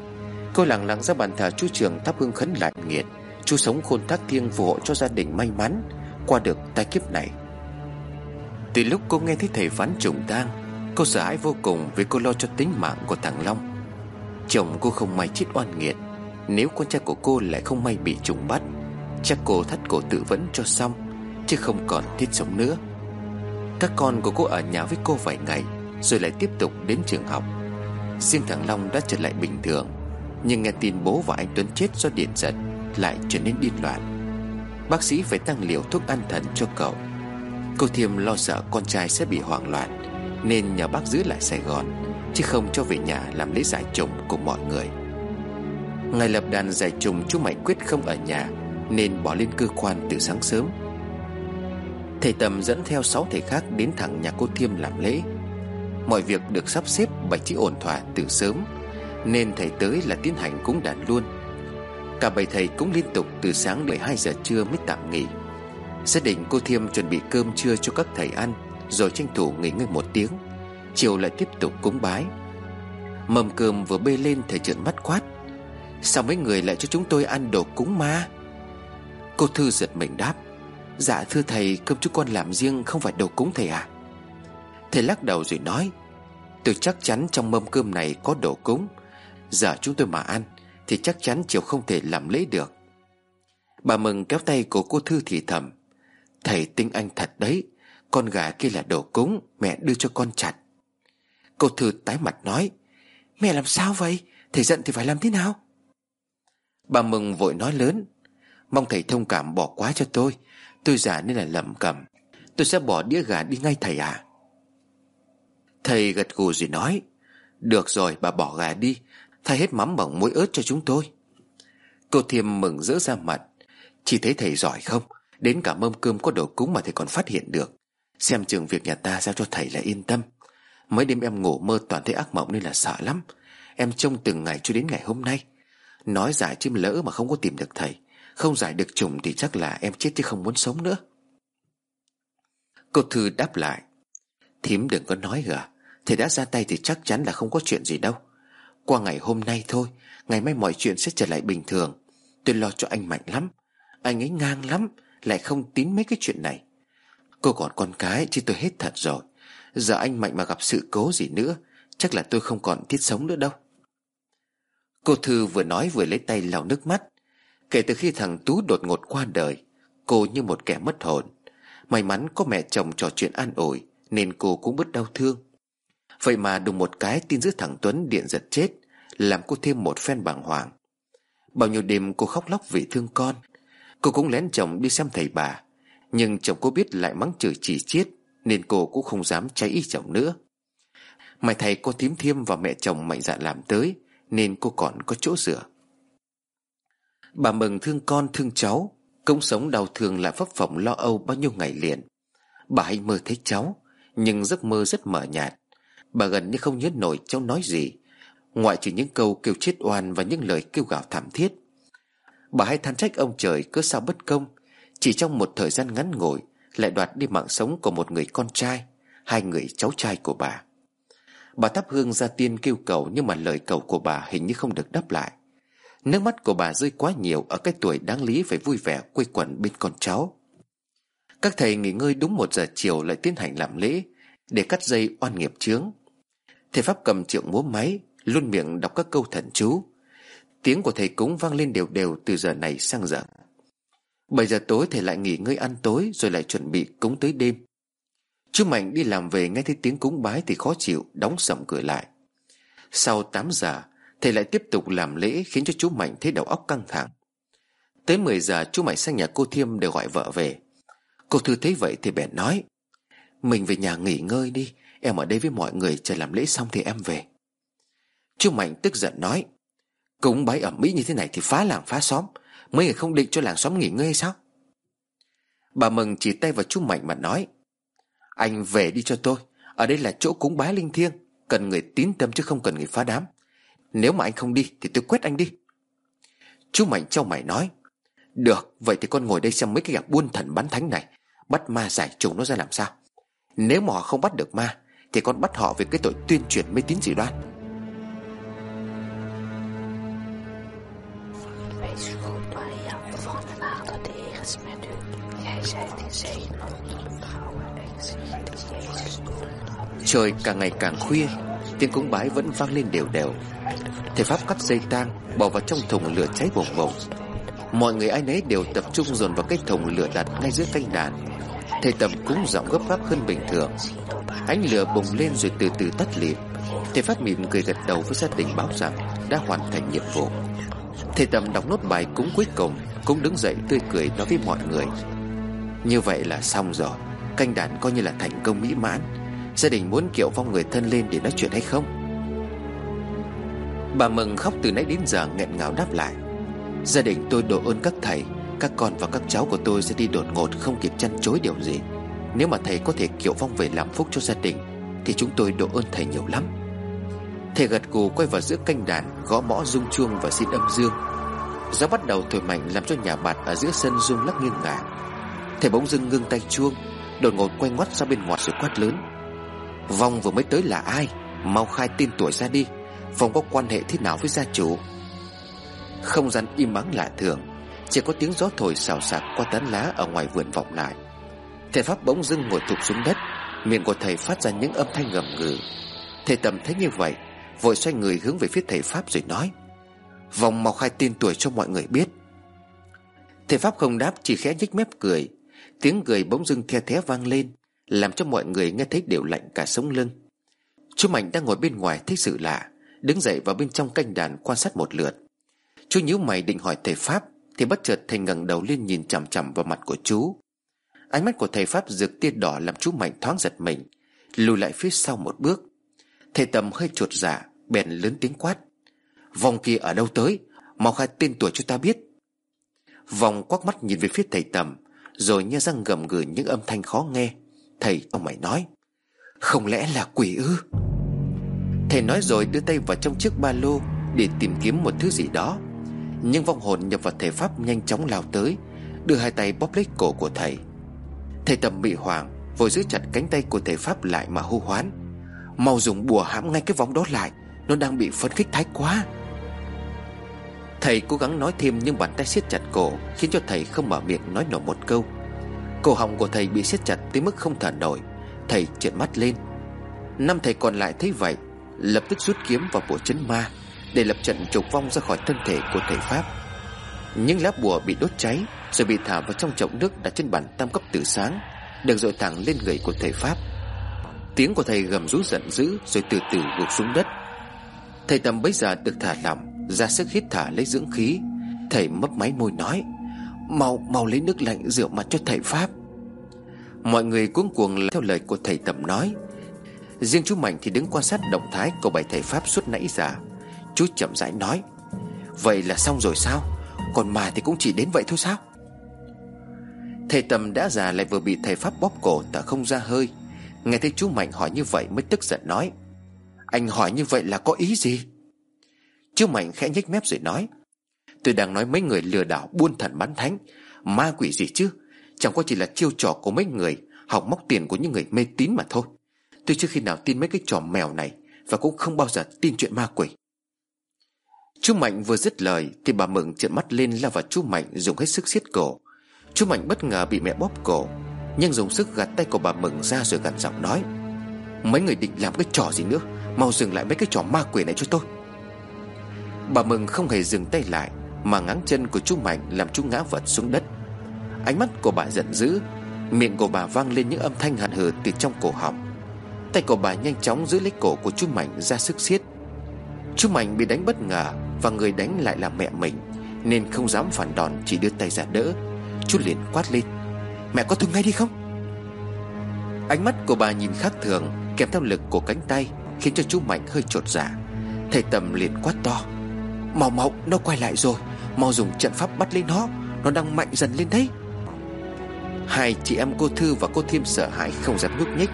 Cô lặng lặng ra bàn thờ chú trường thắp hương khấn lại nghiệt Chú sống khôn thác thiêng phù hộ cho gia đình may mắn Qua được tai kiếp này. Từ lúc cô nghe thấy thầy phán trùng tang Cô sợ hãi vô cùng vì cô lo cho tính mạng của thằng Long. Chồng cô không may chết oan nghiệt. Nếu con trai của cô lại không may bị trùng bắt, Chắc cô thắt cổ tự vẫn cho xong, Chứ không còn thiết sống nữa. Các con của cô ở nhà với cô vài ngày, Rồi lại tiếp tục đến trường học. Riêng thằng Long đã trở lại bình thường, Nhưng nghe tin bố và anh Tuấn chết do điện giật, Lại trở nên điên loạn. Bác sĩ phải tăng liều thuốc an thần cho cậu. Cô Thiêm lo sợ con trai sẽ bị hoảng loạn. Nên nhờ bác giữ lại Sài Gòn, Chứ không cho về nhà làm lễ giải trùng cùng mọi người. Ngày lập đàn giải trùng, chú Mạnh quyết không ở nhà, Nên bỏ lên cơ quan từ sáng sớm. Thầy Tầm dẫn theo sáu thầy khác đến thẳng nhà cô Thiêm làm lễ. Mọi việc được sắp xếp bày trí ổn thỏa từ sớm, Nên thầy tới là tiến hành cúng đàn luôn. Cả bảy thầy cũng liên tục từ sáng 12 giờ trưa mới tạm nghỉ. Gia đình cô Thiêm chuẩn bị cơm trưa cho các thầy ăn. Rồi tranh thủ nghỉ ngơi một tiếng, Chiều lại tiếp tục cúng bái. Mâm cơm vừa bê lên thầy trợn mắt quát, Sao mấy người lại cho chúng tôi ăn đồ cúng ma? Cô Thư giật mình đáp Dạ thưa thầy, cơm chúng con làm riêng không phải đồ cúng thầy à Thầy lắc đầu rồi nói, Tôi chắc chắn trong mâm cơm này có đồ cúng. Giờ chúng tôi mà ăn Thì chắc chắn chiều không thể làm lễ được. Bà Mừng kéo tay của cô Thư thì thầm, Thầy tinh anh thật đấy con gà kia là đồ cúng, Mẹ đưa cho con chặt. Cô Thư tái mặt nói, Mẹ làm sao vậy? Thầy giận thì phải làm thế nào? Bà Mừng vội nói lớn, Mong thầy thông cảm bỏ quá cho tôi. Tôi già nên là lầm cầm. Tôi sẽ bỏ đĩa gà đi ngay thầy à Thầy gật gù rồi nói, Được rồi, bà bỏ gà đi. Thay hết mắm bằng muối ớt cho chúng tôi. Cô Thiêm mừng rỡ ra mặt, Chỉ thấy thầy giỏi không? Đến cả mâm cơm có đồ cúng mà thầy còn phát hiện được. Xem chừng việc nhà ta giao cho thầy là yên tâm. Mấy đêm em ngủ mơ toàn thấy ác mộng nên là sợ lắm. Em trông từng ngày cho đến ngày hôm nay. Nói giải chim lỡ mà không có tìm được thầy. Không giải được trùng thì chắc là em chết chứ không muốn sống nữa. Cô Thư đáp lại. Thím đừng có nói gà. Thầy đã ra tay thì chắc chắn là không có chuyện gì đâu. Qua ngày hôm nay thôi, Ngày mai mọi chuyện sẽ trở lại bình thường. Tôi lo cho anh Mạnh lắm. Anh ấy ngang lắm, Lại không tín mấy cái chuyện này. Cô còn con cái chứ tôi hết thật rồi. Giờ anh Mạnh mà gặp sự cố gì nữa, Chắc là tôi không còn thiết sống nữa đâu. Cô Thư vừa nói vừa lấy tay lau nước mắt. Kể từ khi thằng Tú đột ngột qua đời, Cô như một kẻ mất hồn. May mắn có mẹ chồng trò chuyện an ủi, Nên cô cũng bớt đau thương. Vậy mà đùng một cái tin giữa thằng Tuấn điện giật chết, Làm cô thêm một phen bàng hoàng. Bao nhiêu đêm cô khóc lóc vì thương con, Cô cũng lén chồng đi xem thầy bà. Nhưng chồng cô biết lại mắng chửi chỉ chiết, Nên cô cũng không dám cháy ý chồng nữa. Mày thầy cô thím thiêm và mẹ chồng mạnh dạn làm tới, Nên cô còn có chỗ dựa. Bà mừng thương con thương cháu Công sống đau thương lại phấp phỏng lo âu bao nhiêu ngày liền. Bà hay mơ thấy cháu, Nhưng giấc mơ rất mờ nhạt. Bà gần như không nhớ nổi cháu nói gì, Ngoại trừ những câu kêu chết oan Và những lời kêu gào thảm thiết. Bà hay than trách ông trời cứ sao bất công chỉ trong một thời gian ngắn ngủi, Lại đoạt đi mạng sống của một người con trai, Hai người cháu trai của bà. Bà thắp hương ra tiên kêu cầu Nhưng mà lời cầu của bà hình như không được đáp lại. Nước mắt của bà rơi quá nhiều Ở cái tuổi đáng lý phải vui vẻ quây quần bên con cháu. Các thầy nghỉ ngơi đúng một giờ chiều Lại tiến hành làm lễ, Để cắt dây oan nghiệp chướng. Thầy Pháp cầm triệu múa máy, Luôn miệng đọc các câu thần chú. Tiếng của thầy cúng vang lên đều đều Từ giờ này sang giờ Bảy giờ tối thầy lại nghỉ ngơi ăn tối Rồi lại chuẩn bị cúng tới đêm. Chú Mạnh đi làm về nghe thấy tiếng cúng bái Thì khó chịu, đóng sầm cửa lại. Sau 8 giờ, Thầy lại tiếp tục làm lễ Khiến cho chú Mạnh thấy đầu óc căng thẳng. Tới 10 giờ, chú Mạnh sang nhà cô Thiêm Để gọi vợ về. Cô Thư thấy vậy thì bèn nói, Mình về nhà nghỉ ngơi đi, Em ở đây với mọi người chờ làm lễ xong thì em về. Chú Mạnh tức giận nói, Cúng bái ẩm mỹ như thế này thì phá làng phá xóm Mấy người không định cho làng xóm nghỉ ngơi sao? Bà Mừng chỉ tay vào chú Mạnh mà nói, Anh về đi cho tôi. Ở đây là chỗ cúng bái linh thiêng, Cần người tín tâm chứ không cần người phá đám. Nếu mà anh không đi thì tôi quét anh đi. Chú Mạnh trong mày nói, Được, vậy thì con ngồi đây xem mấy cái gạc buôn thần bán thánh này, Bắt ma giải trùng nó ra làm sao. Nếu mà họ không bắt được ma, Thì con bắt họ về cái tội tuyên truyền mê tín dị đoan. Trời càng ngày càng khuya, Tiếng cúng bái vẫn vang lên đều đều. Thầy Pháp cắt dây tang, Bỏ vào trong thùng lửa cháy bồng bồng Mọi người ai nấy đều tập trung dồn vào cái thùng lửa đặt ngay giữa canh đàn. Thầy Tầm cúng giọng gấp gáp hơn bình thường. Ánh lửa bùng lên rồi từ từ tắt lịm. Thầy Pháp mỉm cười gật đầu với gia đình báo rằng Đã hoàn thành nhiệm vụ. Thầy Tầm đọc nốt bài cúng cuối cùng, Cũng đứng dậy tươi cười nói với mọi người. Như vậy là xong rồi. Canh đàn coi như là thành công mỹ mãn. Gia đình muốn kiệu vong người thân lên để nói chuyện hay không? Bà Mừng khóc từ nãy đến giờ nghẹn ngào đáp lại. Gia đình tôi độ ơn các thầy, Các con và các cháu của tôi sẽ đi đột ngột Không kịp chăn chối điều gì. Nếu mà thầy có thể kiệu vong về làm phúc cho gia đình, Thì chúng tôi độ ơn thầy nhiều lắm. Thầy gật gù quay vào giữa canh đàn, Gõ mõ rung chuông và xin âm dương. Gió bắt đầu thổi mạnh làm cho nhà bạt Ở giữa sân rung lắc nghiêng ngả. Thầy bỗng dưng ngưng tay chuông, Đột ngột quay ngoắt ra bên ngoài rồi quát lớn. Vong vừa mới tới là ai? Mau khai tên tuổi ra đi. Vong có quan hệ thế nào với gia chủ? Không gian im ắng lạ thường, Chỉ có tiếng gió thổi xào xạc qua tán lá Ở ngoài vườn vọng lại. Thầy Pháp bỗng dưng ngồi thụp xuống đất, Miệng của thầy phát ra những âm thanh ngầm ngừ. Thầy tầm thấy như vậy, Vội xoay người hướng về phía thầy Pháp rồi nói Vòng mau khai tên tuổi cho mọi người biết. Thầy Pháp không đáp, chỉ khẽ nhếch mép cười. Tiếng cười bỗng dưng the thé vang lên, Làm cho mọi người nghe thấy đều lạnh cả sống lưng. Chú Mạnh đang ngồi bên ngoài thấy sự lạ, Đứng dậy vào bên trong canh đàn quan sát một lượt. Chú nhíu mày định hỏi thầy Pháp, Thì bất chợt thầy ngẩng đầu lên nhìn chằm chằm vào mặt của chú. Ánh mắt của thầy Pháp rực tia đỏ làm chú Mạnh thoáng giật mình, Lùi lại phía sau một bước. Thầy Tầm hơi chuột dạ Bèn lớn tiếng quát. Vòng kia ở đâu tới? Mau khai tên tuổi cho ta biết. Vòng quắc mắt nhìn về phía thầy Tầm rồi nghe răng gầm gừ những âm thanh khó nghe. Thầy ông mày nói, Không lẽ là quỷ ư? Thầy nói rồi đưa tay vào trong chiếc ba lô Để tìm kiếm một thứ gì đó. Nhưng vong hồn nhập vào thể pháp nhanh chóng lao tới, Đưa hai tay bóp lấy cổ của thầy. Thầy tầm bị hoảng, Vội giữ chặt cánh tay của thầy pháp lại mà hô hoán, Mau dùng bùa hãm ngay cái vong đó lại, Nó đang bị phấn khích thái quá. Thầy cố gắng nói thêm nhưng bàn tay siết chặt cổ, Khiến cho thầy không mở miệng nói nổi một câu. Cổ họng của thầy bị siết chặt tới mức không thở nổi. Thầy trợn mắt lên. Năm thầy còn lại thấy vậy, Lập tức rút kiếm vào bùa chấn ma, Để lập trận trục vong ra khỏi thân thể của thầy Pháp. Những lá bùa bị đốt cháy, Rồi bị thả vào trong chậu nước đặt trên bàn tam cấp từ sáng, Được dội thẳng lên người của thầy Pháp. Tiếng của thầy gầm rú giận dữ, Rồi từ từ gục xuống đất. Thầy tầm bấy giờ được thả lỏng. Ra sức hít thả lấy dưỡng khí. Thầy mấp máy môi nói, Mau mau lấy nước lạnh rửa mặt cho thầy Pháp. Mọi người cuống cuồng theo lời của thầy Tầm nói. Riêng chú Mạnh thì đứng quan sát động thái của bài thầy Pháp suốt nãy giờ. Chú chậm rãi nói, Vậy là xong rồi sao? Còn mà thì cũng chỉ đến vậy thôi sao? Thầy Tầm đã già lại vừa bị thầy Pháp bóp cổ ta không ra hơi. Nghe thấy chú Mạnh hỏi như vậy mới tức giận nói, Anh hỏi như vậy là có ý gì? Chú Mạnh khẽ nhếch mép rồi nói, Tôi đang nói mấy người lừa đảo buôn thần bán thánh. Ma quỷ gì chứ? Chẳng qua chỉ là chiêu trò của mấy người, Học móc tiền của những người mê tín mà thôi. Tôi chưa khi nào tin mấy cái trò mèo này Và cũng không bao giờ tin chuyện ma quỷ. Chú Mạnh vừa dứt lời Thì bà Mừng trợn mắt lên lao vào chú Mạnh Dùng hết sức siết cổ. Chú Mạnh bất ngờ bị mẹ bóp cổ, Nhưng dùng sức gạt tay của bà Mừng ra rồi gằn giọng nói, Mấy người định làm cái trò gì nữa? Mau dừng lại mấy cái trò ma quỷ này cho tôi. Bà Mừng không hề dừng tay lại, Mà ngáng chân của chú Mạnh Làm chú ngã vật xuống đất. Ánh mắt của bà giận dữ, Miệng của bà vang lên những âm thanh hận hừ từ trong cổ họng. Tay của bà nhanh chóng giữ lấy cổ của chú Mạnh ra sức siết. Chú Mạnh bị đánh bất ngờ Và người đánh lại là mẹ mình, Nên không dám phản đòn, chỉ đưa tay ra đỡ. Chú liền quát lên, Mẹ có thương ngay đi không? Ánh mắt của bà nhìn khác thường, Kèm theo lực của cánh tay, Khiến cho chú Mạnh hơi trột dạ. Thầy Tầm liền quát to màu mộng nó quay lại rồi. Mau dùng trận pháp bắt lấy nó. Nó đang mạnh dần lên đấy. Hai chị em cô Thư và cô Thiêm sợ hãi không dám nhúc nhích.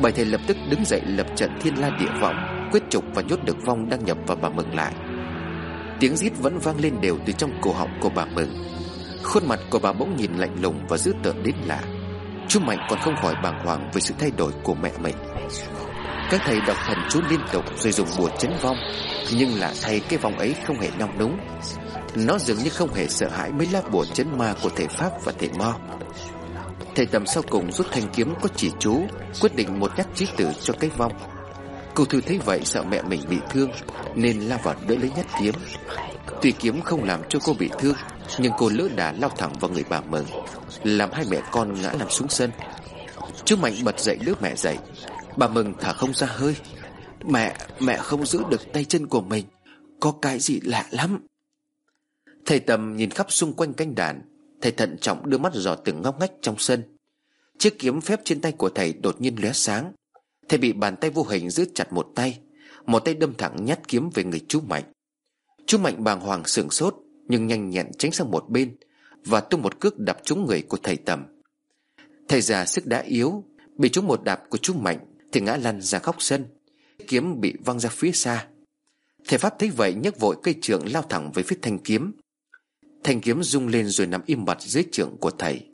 Bởi thầy lập tức đứng dậy lập trận thiên la địa vọng, Quyết trục và nhốt được vong đang nhập vào bà Mừng lại. Tiếng rít vẫn vang lên đều từ trong cổ họng của bà Mừng. Khuôn mặt của bà bỗng nhìn lạnh lùng và dữ tợn đến lạ. Chú Mạnh còn không khỏi bàng hoàng về sự thay đổi của mẹ mình. Các thầy đọc thần chú liên tục rồi dùng bùa chấn vong, Nhưng là thay cái vong ấy không hề nong núng. Nó dường như không hề sợ hãi mấy lá bùa chấn ma của thể Pháp và thể Mo. Thầy tầm sau cùng rút thanh kiếm có chỉ chú, Quyết định một nhát chí tử cho cái vong. Cô Thư thấy vậy sợ mẹ mình bị thương, Nên lao vào đỡ lấy nhát kiếm. Tuy kiếm không làm cho cô bị thương, Nhưng cô lỡ đã lao thẳng vào người bà Mừng, Làm hai mẹ con ngã nằm xuống sân. Chú Mạnh bật dậy đứa mẹ dậy. Bà Mừng thở không ra hơi. Mẹ, mẹ không giữ được tay chân của mình. Có cái gì lạ lắm? Thầy Tầm nhìn khắp xung quanh canh đàn. Thầy thận trọng đưa mắt dò từng ngóc ngách trong sân. Chiếc kiếm phép trên tay của thầy đột nhiên lóe sáng. Thầy bị bàn tay vô hình giữ chặt một tay. Một tay đâm thẳng nhát kiếm về người chú Mạnh. Chú Mạnh bàng hoàng sửng sốt Nhưng nhanh nhẹn tránh sang một bên Và tung một cước đập trúng người của thầy Tầm. Thầy già sức đã yếu Bị trúng một đạp của chú Mạnh thì ngã lăn ra góc sân, Kiếm bị văng ra phía xa. Thầy Pháp thấy vậy nhấc vội cây trượng lao thẳng về phía thanh kiếm. Thanh kiếm rung lên rồi nằm im bặt dưới trượng của thầy.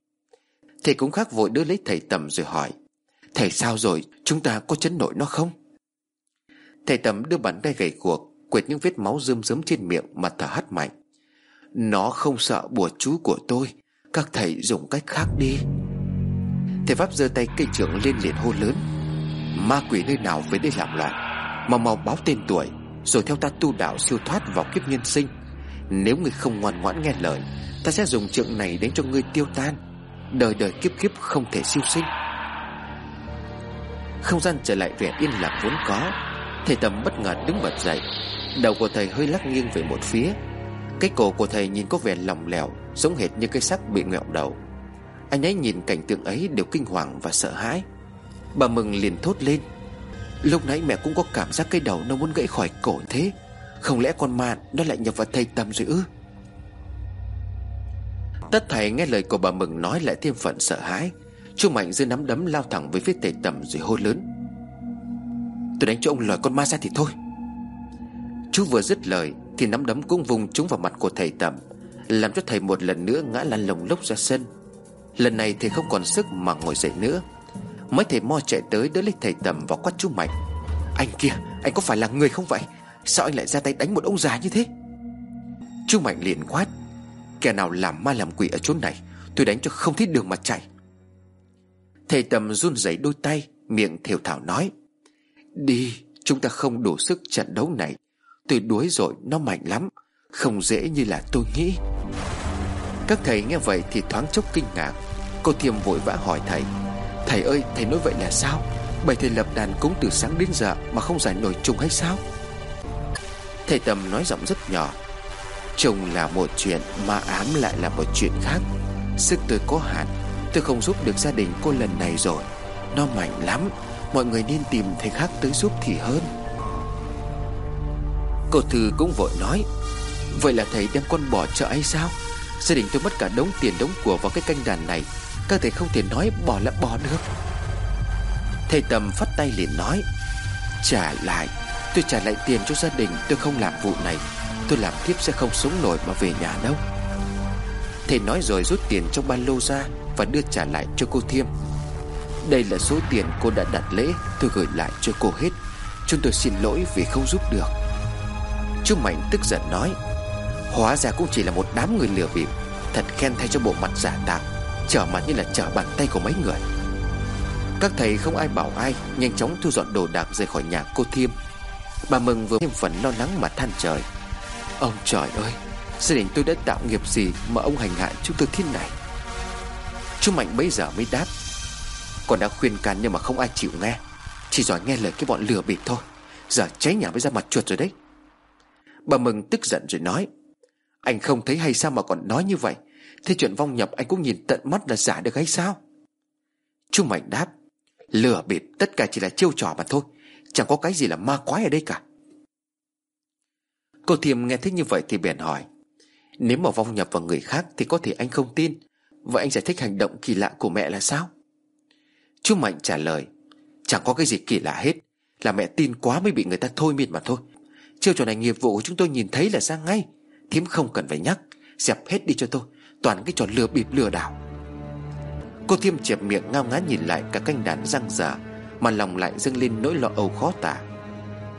Thầy cũng khác vội đưa lấy thầy Tầm rồi hỏi, Thầy sao rồi? Chúng ta có chấn nổi nó không? Thầy Tầm đưa bàn tay gầy cuộc Quệt những vết máu rơm rớm trên miệng Mà thở hắt mạnh. Nó không sợ bùa chú của tôi, Các thầy dùng cách khác đi. Thầy Pháp giơ tay cây trưởng lên liền hô lớn Ma quỷ nơi nào về đây làm loạn. Mà mau báo tên tuổi, Rồi theo ta tu đạo siêu thoát vào kiếp nhân sinh. Nếu ngươi không ngoan ngoãn nghe lời, Ta sẽ dùng trượng này đến cho ngươi tiêu tan. Đời đời kiếp kiếp không thể siêu sinh. Không gian trở lại vẻ yên lặng vốn có. Thầy Tầm bất ngờ đứng bật dậy. Đầu của thầy hơi lắc nghiêng về một phía. Cái cổ của thầy nhìn có vẻ lỏng lẻo, Giống hệt như cây sắt bị ngẹo đầu. Anh ấy nhìn cảnh tượng ấy đều kinh hoàng và sợ hãi. Bà Mừng liền thốt lên. Lúc nãy mẹ cũng có cảm giác cái đầu nó muốn gãy khỏi cổ thế. Không lẽ con ma nó lại nhập vào thầy Tầm rồi ư? Tất thầy nghe lời của bà Mừng nói lại thêm phần sợ hãi. Chú Mạnh giơ nắm đấm lao thẳng với phía thầy Tầm rồi hô lớn. Tôi đánh cho ông lời con ma ra thì thôi. Chú vừa dứt lời Thì nắm đấm cũng vùng trúng vào mặt của thầy Tầm, Làm cho thầy một lần nữa ngã lăn lồng lốc ra sân. Lần này thầy không còn sức mà ngồi dậy nữa. Mấy thầy mo chạy tới đỡ lấy thầy Tầm và quát chú Mạnh. Anh kia, anh có phải là người không vậy? Sao anh lại ra tay đánh một ông già như thế? Chú Mạnh liền quát. Kẻ nào làm ma làm quỷ ở chỗ này, Tôi đánh cho không thấy đường mà chạy. Thầy Tầm run rẩy đôi tay, Miệng thều thảo nói. Đi, Chúng ta không đủ sức trận đấu này. Tôi đuối rồi, nó mạnh lắm. Không dễ như là tôi nghĩ. Các thầy nghe vậy thì thoáng chốc kinh ngạc. Cô Thiêm vội vã hỏi thầy. Thầy ơi, thầy nói vậy là sao? Bày thầy lập đàn cúng từ sáng đến giờ Mà không giải nổi trùng hay sao? Thầy Tầm nói giọng rất nhỏ. Chồng là một chuyện Mà ám lại là một chuyện khác. Sức tôi có hạn, Tôi không giúp được gia đình cô lần này rồi. Nó mạnh lắm, Mọi người nên tìm thầy khác tới giúp thì hơn. Cô Thư cũng vội nói, Vậy là thầy đem con bỏ chợ hay sao? Gia đình tôi mất cả đống tiền đống của vào cái canh đàn này. Các thầy không thể nói bỏ là bỏ được. Thầy Tầm phát tay liền nói, Trả lại, Tôi trả lại tiền cho gia đình, Tôi không làm vụ này, Tôi làm tiếp sẽ không sống nổi mà về nhà đâu. Thầy nói rồi rút tiền trong ba lô ra Và đưa trả lại cho cô Thiêm. Đây là số tiền cô đã đặt lễ, Tôi gửi lại cho cô hết. Chúng tôi xin lỗi vì không giúp được. Chú Mạnh tức giận nói, Hóa ra cũng chỉ là một đám người lừa bịp, Thật khen thay cho bộ mặt giả tạo. Trở mặt như là trở bàn tay của mấy người. Các thầy không ai bảo ai, Nhanh chóng thu dọn đồ đạc rời khỏi nhà cô Thiêm. Bà Mừng vừa thêm phần lo lắng mà than trời. Ông trời ơi, Gia đình tôi đã tạo nghiệp gì Mà ông hành hạ chúng tôi thế này? Chú Mạnh bấy giờ mới đáp. Còn đã khuyên can nhưng mà không ai chịu nghe. Chỉ giỏi nghe lời cái bọn lừa bịp thôi. Giờ cháy nhà mới ra mặt chuột rồi đấy. Bà Mừng tức giận rồi nói. Anh không thấy hay sao mà còn nói như vậy? Thế chuyện vong nhập anh cũng nhìn tận mắt là giả được hay sao? Chú Mạnh đáp, Lừa bịp, tất cả chỉ là chiêu trò mà thôi. Chẳng có cái gì là ma quái ở đây cả. Cô Thiềm nghe thấy như vậy thì bèn hỏi, Nếu mà vong nhập vào người khác Thì có thể anh không tin, Vậy anh giải thích hành động kỳ lạ của mẹ là sao? Chú Mạnh trả lời, Chẳng có cái gì kỳ lạ hết, Là mẹ tin quá mới bị người ta thôi miên mà thôi. Chiêu trò này, nghiệp vụ của chúng tôi nhìn thấy là ra ngay Thiếm không cần phải nhắc, Dẹp hết đi cho tôi. Toàn cái trò lừa bịp lừa đảo. Cô Thiêm chẹp miệng ngao ngán nhìn lại cả canh đàn răng dở Mà lòng lại dâng lên nỗi lo âu khó tả.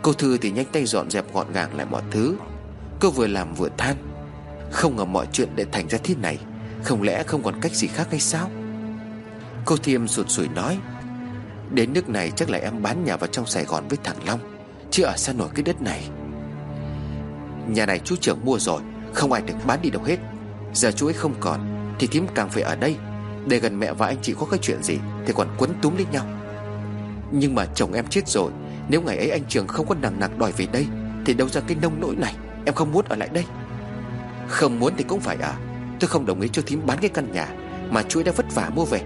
Cô Thư thì nhanh tay dọn dẹp gọn gàng lại mọi thứ. Cô vừa làm vừa than, Không ngờ mọi chuyện lại thành ra thế này, Không lẽ không còn cách gì khác hay sao? Cô Thiêm sụt sùi nói, Đến nước này chắc là em bán nhà vào trong Sài Gòn với thằng Long, Chứ ở xa nổi cái đất này. Nhà này chú trưởng mua rồi, Không ai được bán đi đâu hết. Giờ chú ấy không còn, Thì thím càng phải ở đây. Để gần mẹ và anh chị có cái chuyện gì Thì còn quấn túm lấy nhau. Nhưng mà chồng em chết rồi, Nếu ngày ấy anh Trường không có nặng nặng đòi về đây, Thì đâu ra cái nông nỗi này? Em không muốn ở lại đây. Không muốn thì cũng phải ở. Tôi không đồng ý cho thím bán cái căn nhà Mà chú ấy đã vất vả mua về.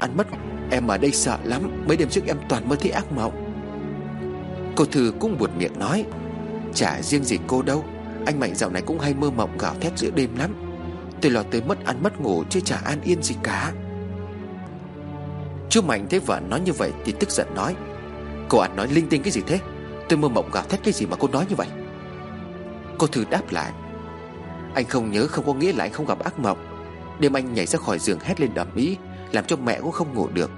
Ăn mất, Em ở đây sợ lắm, Mấy đêm trước em toàn mơ thấy ác mộng. Cô Thư cũng buột miệng nói, Chả riêng gì cô đâu, Anh Mạnh dạo này cũng hay mơ mộng gào thét giữa đêm lắm. Tôi lo tới mất ăn mất ngủ, Chứ chả an yên gì cả. Chú Mạnh thấy vợ nói như vậy Thì tức giận nói, Cô ăn nói linh tinh cái gì thế? Tôi mơ mộng gào thét cái gì mà cô nói như vậy? Cô Thư đáp lại, Anh không nhớ, không có nghĩa là anh không gặp ác mộng. Đêm anh nhảy ra khỏi giường hét lên đầm mỹ Làm cho mẹ cũng không ngủ được.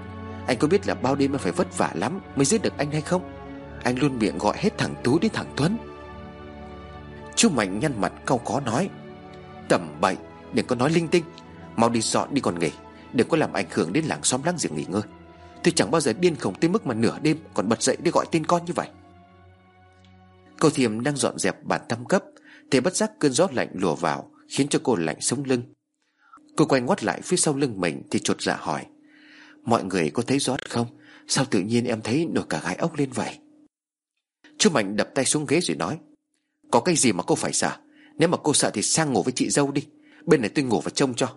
Anh có biết là bao đêm em phải vất vả lắm Mới giết được anh hay không? Anh luôn miệng gọi hết thằng Tú đến thằng Tuấn. Chú Mạnh nhăn mặt câu có nói, Tầm bậy. Đừng có nói linh tinh. Mau đi dọn đi còn nghỉ. Đừng có làm ảnh hưởng đến làng xóm láng giềng nghỉ ngơi. Tôi chẳng bao giờ điên khổng tới mức mà nửa đêm Còn bật dậy để gọi tên con như vậy. Cô Thiềm đang dọn dẹp bàn thăm cấp Thì bất giác cơn gió lạnh lùa vào, Khiến cho cô lạnh sống lưng. Cô quay ngoắt lại phía sau lưng mình Thì chột dạ hỏi, Mọi người có thấy gió không? Sao tự nhiên em thấy nổi cả gai ốc lên vậy? Chú Mạnh đập tay xuống ghế rồi nói, Có cái gì mà cô phải sợ Nếu mà cô sợ thì sang ngủ với chị dâu đi. Bên này tôi ngủ và trông cho.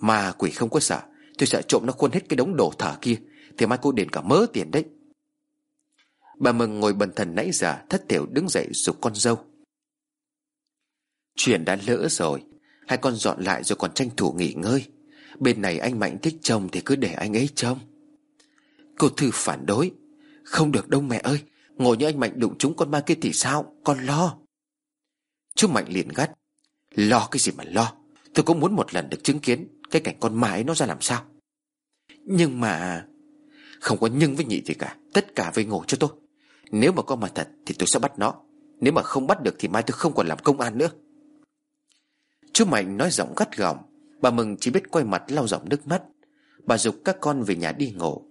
Mà quỷ không có sợ, Tôi sợ trộm nó khuôn hết cái đống đổ thở kia, Thì mai cô đền cả mớ tiền đấy. Bà Mừng ngồi bần thần nãy giờ, Thất tiểu đứng dậy dục con dâu. Chuyện đã lỡ rồi, Hai con dọn lại rồi còn tranh thủ nghỉ ngơi. Bên này anh Mạnh thích chồng Thì cứ để anh ấy trông. Cô Thư phản đối, Không được đâu mẹ ơi, Ngồi như anh Mạnh đụng chúng con ma kia thì sao, Con lo. Chú Mạnh liền gắt, Lo cái gì mà lo Tôi cũng muốn một lần được chứng kiến Cái cảnh con ma ấy nó ra làm sao. Nhưng mà Không có nhưng với nhị gì cả, Tất cả về ngồi cho tôi. Nếu mà có mà thật thì tôi sẽ bắt nó. Nếu mà không bắt được thì mai tôi không còn làm công an nữa. Chú Mạnh nói giọng gắt gỏng. Bà Mừng chỉ biết quay mặt lau giọng nước mắt. Bà dục các con về nhà đi ngủ.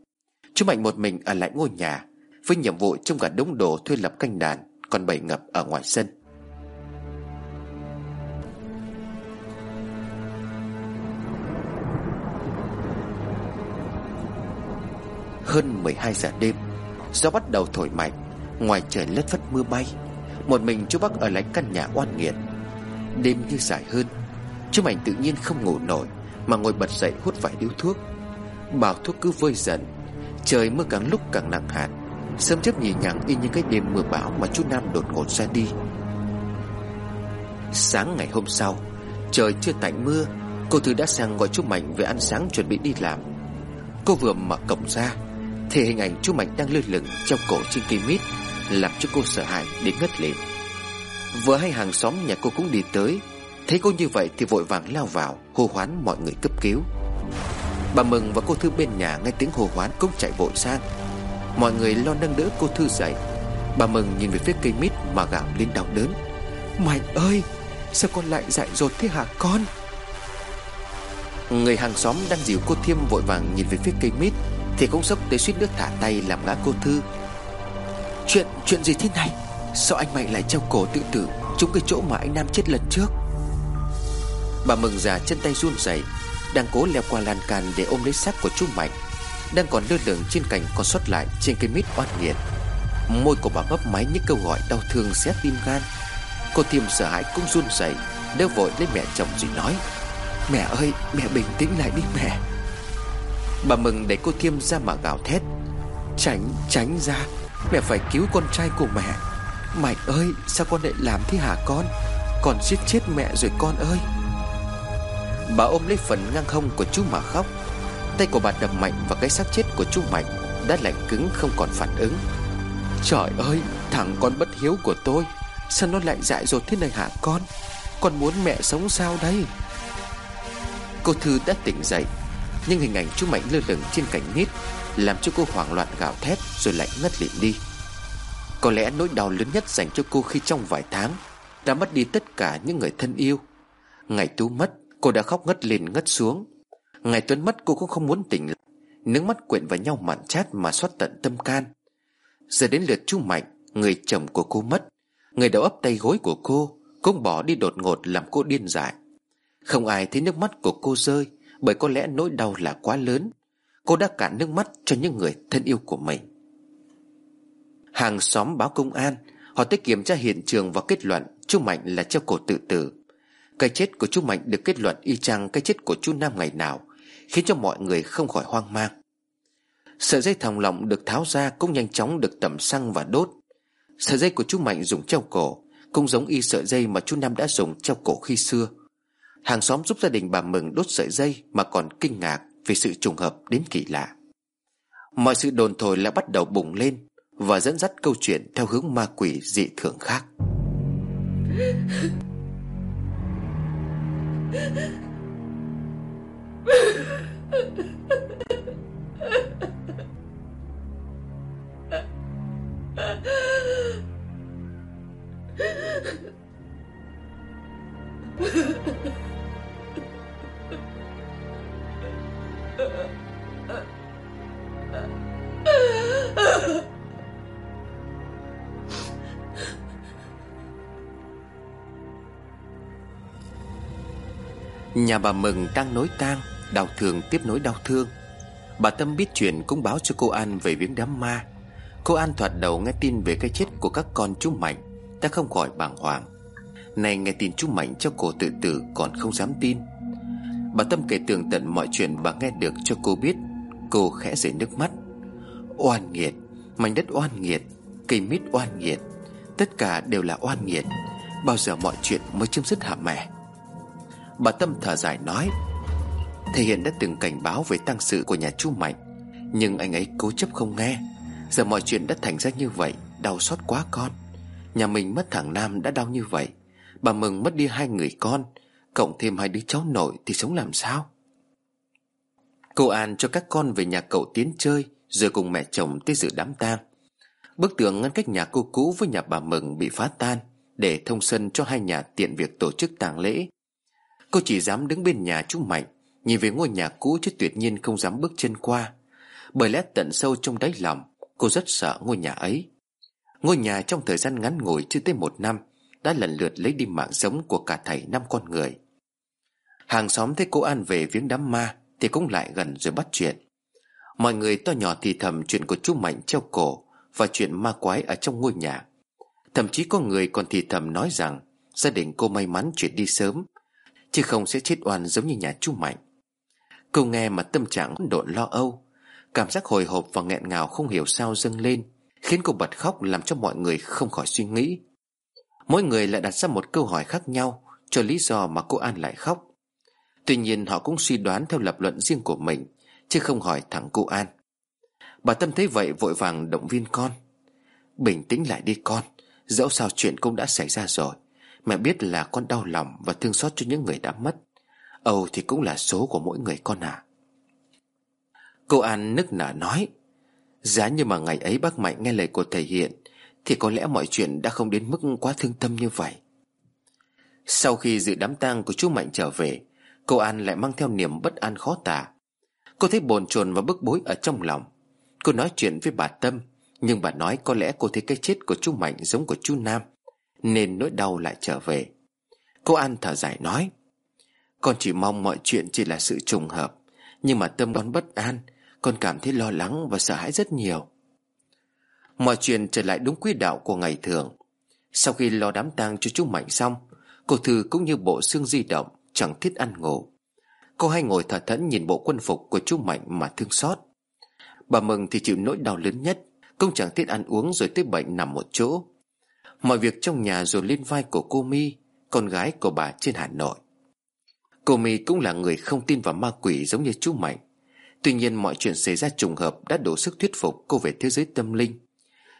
Chú Mạnh một mình ở lại ngôi nhà, Với nhiệm vụ trong cả đống đồ thuê lập canh đàn, Còn bầy ngập ở ngoài sân. Hơn 12 giờ đêm. Gió bắt đầu thổi mạnh, Ngoài trời lất phất mưa bay. Một mình chú Bắc ở lại căn nhà oan nghiệt. Đêm như dài hơn, Chú Mạnh tự nhiên không ngủ nổi, Mà ngồi bật dậy hút vài điếu thuốc. Bảo thuốc cứ vơi dần, Trời mưa càng lúc càng nặng hạt. Sớm chớp nhì nhằng y như cái đêm mưa bão Mà chú Nam đột ngột ra đi. Sáng ngày hôm sau, Trời chưa tạnh mưa, Cô Thư đã sang gọi chú Mạnh về ăn sáng chuẩn bị đi làm. Cô vừa mở cổng ra thì hình ảnh chú Mạnh đang lơ lửng Trong cổ trên cây mít, Làm cho cô sợ hãi đến ngất lịm. Vừa hay hàng xóm nhà cô cũng đi tới, Thấy cô như vậy thì vội vàng lao vào, Hô hoán mọi người cấp cứu. Bà Mừng và cô Thư bên nhà nghe tiếng hô hoán cũng chạy vội sang. Mọi người lo nâng đỡ cô Thư dậy. Bà Mừng nhìn về phía cây mít mà gào lên đau đớn. Mạnh ơi, Sao con lại dại dột thế hả con? Người hàng xóm đang dìu cô Thiêm vội vàng nhìn về phía cây mít. Thì cũng sốc tới suýt nước thả tay làm ngã cô Thư. Chuyện, chuyện gì thế này? Sao anh Mạnh lại treo cổ tự tử Trúng cái chỗ mà anh Nam chết lần trước? Bà mừng già chân tay run rẩy Đang cố leo qua lan can để ôm lấy xác của chú Mạnh Đang còn lơ lửng trên cành còn sót lại trên cây mít oan nghiệt. Môi của bà mấp máy những câu gọi đau thương xé tim gan. Cô Thiêm sợ hãi cũng run rẩy Đeo vội lấy mẹ chồng rồi nói Mẹ ơi mẹ bình tĩnh lại đi mẹ. Bà mừng để cô Thiêm ra mà gào thét. Tránh tránh ra, Mẹ phải cứu con trai của mẹ. Mạnh ơi, sao con lại làm thế hả con? Con giết chết mẹ rồi con ơi. Bà ôm lấy phần ngang hông của chú mà khóc. Tay của bà đập mạnh vào cái xác chết của chú Mạnh, Đã lạnh cứng không còn phản ứng. Trời ơi, Thằng con bất hiếu của tôi, Sao nó lại dại dột thế này hả con? Con muốn mẹ sống sao đây? Cô Thư đã tỉnh dậy nhưng hình ảnh chú Mạnh lơ lửng trên cành nít Làm cho cô hoảng loạn gào thét Rồi lại ngất lịm đi. Có lẽ nỗi đau lớn nhất dành cho cô khi trong vài tháng Đã mất đi tất cả những người thân yêu. Ngày Tú mất, Cô đã khóc ngất lên ngất xuống. Ngày Tuấn mất, cô cũng không muốn tỉnh lại. Nước mắt quyện vào nhau mặn chát mà xót tận tâm can. Giờ đến lượt chú Mạnh, Người chồng của cô mất. Người đầu ấp tay gối của cô Cũng bỏ đi đột ngột làm cô điên dại. Không ai thấy nước mắt của cô rơi. Bởi có lẽ nỗi đau là quá lớn. Cô đã cạn nước mắt cho những người thân yêu của mình. Hàng xóm báo công an, Họ tới kiểm tra hiện trường và kết luận Chú Mạnh là treo cổ tự tử. Cái chết của chú Mạnh được kết luận y chang cái chết của chú Nam ngày nào, Khiến cho mọi người không khỏi hoang mang. Sợi dây thòng lọng được tháo ra Cũng nhanh chóng được tẩm xăng và đốt. Sợi dây của chú Mạnh dùng treo cổ, Cũng giống y sợi dây mà chú Năm đã dùng treo cổ khi xưa. Hàng xóm giúp gia đình bà Mừng đốt sợi dây Mà còn kinh ngạc vì sự trùng hợp đến kỳ lạ. Mọi sự đồn thổi lại bắt đầu bùng lên Và dẫn dắt câu chuyện theo hướng ma quỷ dị thường khác. Nhà bà Mừng đang nối tang Đau thương tiếp nối đau thương. Bà Tâm biết chuyện cũng báo cho cô An về viếng đám ma. Cô An thoạt đầu nghe tin về cái chết của các con chú Mạnh, Ta không khỏi bàng hoàng. Này nghe tin chú Mạnh cho cổ tự tử còn không dám tin. Bà Tâm kể tường tận mọi chuyện bà nghe được cho cô biết. Cô khẽ rơi nước mắt. Oan nghiệt, Mảnh đất oan nghiệt, Cây mít oan nghiệt, Tất cả đều là oan nghiệt. Bao giờ mọi chuyện mới chấm dứt hả mẹ? Bà Tâm thở dài nói Thầy Hiện đã từng cảnh báo về tăng sự của nhà chú Mạnh, Nhưng anh ấy cố chấp không nghe. Giờ mọi chuyện đã thành ra như vậy, Đau xót quá con. Nhà mình mất thằng Nam đã đau như vậy. Bà Mừng mất đi hai người con Cộng thêm hai đứa cháu nội thì sống làm sao? Cô An cho các con về nhà cậu Tiến chơi, Rồi cùng mẹ chồng tới dự đám tang. Bức tường ngăn cách nhà cô cũ với nhà bà Mừng bị phá tan, Để thông sân cho hai nhà tiện việc tổ chức tang lễ. Cô chỉ dám đứng bên nhà chú Mạnh, Nhìn về ngôi nhà cũ chứ tuyệt nhiên không dám bước chân qua. Bởi lẽ tận sâu trong đáy lòng, Cô rất sợ ngôi nhà ấy. Ngôi nhà trong thời gian ngắn ngủi chưa tới một năm, Đã lần lượt lấy đi mạng sống của cả thầy năm con người. Hàng xóm thấy cô An về viếng đám ma Thì cũng lại gần rồi bắt chuyện. Mọi người to nhỏ thì thầm chuyện của chú Mạnh treo cổ Và chuyện ma quái ở trong ngôi nhà. Thậm chí có người còn thì thầm nói rằng Gia đình cô may mắn chuyển đi sớm, Chứ không sẽ chết oan giống như nhà chú Mạnh. Cô nghe mà tâm trạng độn lo âu, Cảm giác hồi hộp và nghẹn ngào không hiểu sao dâng lên, Khiến cô bật khóc làm cho mọi người không khỏi suy nghĩ. Mỗi người lại đặt ra một câu hỏi khác nhau Cho lý do mà cô An lại khóc. Tuy nhiên họ cũng suy đoán theo lập luận riêng của mình, Chứ không hỏi thẳng cô An. Bà Tâm thấy vậy vội vàng động viên con. Bình tĩnh lại đi con, Dẫu sao chuyện cũng đã xảy ra rồi. Mẹ biết là con đau lòng và thương xót cho những người đã mất. Âu thì cũng là số của mỗi người con à Cô An nức nở nói, Giá như mà ngày ấy bác Mạnh nghe lời của thầy Hiện, Thì có lẽ mọi chuyện đã không đến mức quá thương tâm như vậy. Sau khi dự đám tang của chú Mạnh trở về Cô An lại mang theo niềm bất an khó tả. Cô thấy bồn chồn và bức bối ở trong lòng. Cô nói chuyện với bà Tâm, Nhưng bà nói có lẽ cô thấy cái chết của chú Mạnh giống của chú Nam, Nên nỗi đau lại trở về. Cô An thở dài nói, Con chỉ mong mọi chuyện chỉ là sự trùng hợp, Nhưng mà tâm con bất an, Con cảm thấy lo lắng và sợ hãi rất nhiều. Mọi chuyện trở lại đúng quy đạo của ngày thường. Sau khi lo đám tang cho chú Mạnh xong, Cô Thư cũng như bộ xương di động Chẳng thiết ăn ngủ Cô hay ngồi thở thẫn nhìn bộ quân phục của chú Mạnh mà thương xót. Bà Mừng thì chịu nỗi đau lớn nhất, Cũng chẳng thiết ăn uống rồi tới bệnh nằm một chỗ. Mọi việc trong nhà rồi lên vai của cô Mi, Con gái của bà trên Hà Nội. Cô Mi cũng là người không tin vào ma quỷ giống như chú Mạnh. Tuy nhiên mọi chuyện xảy ra trùng hợp đã đủ sức thuyết phục cô về thế giới tâm linh.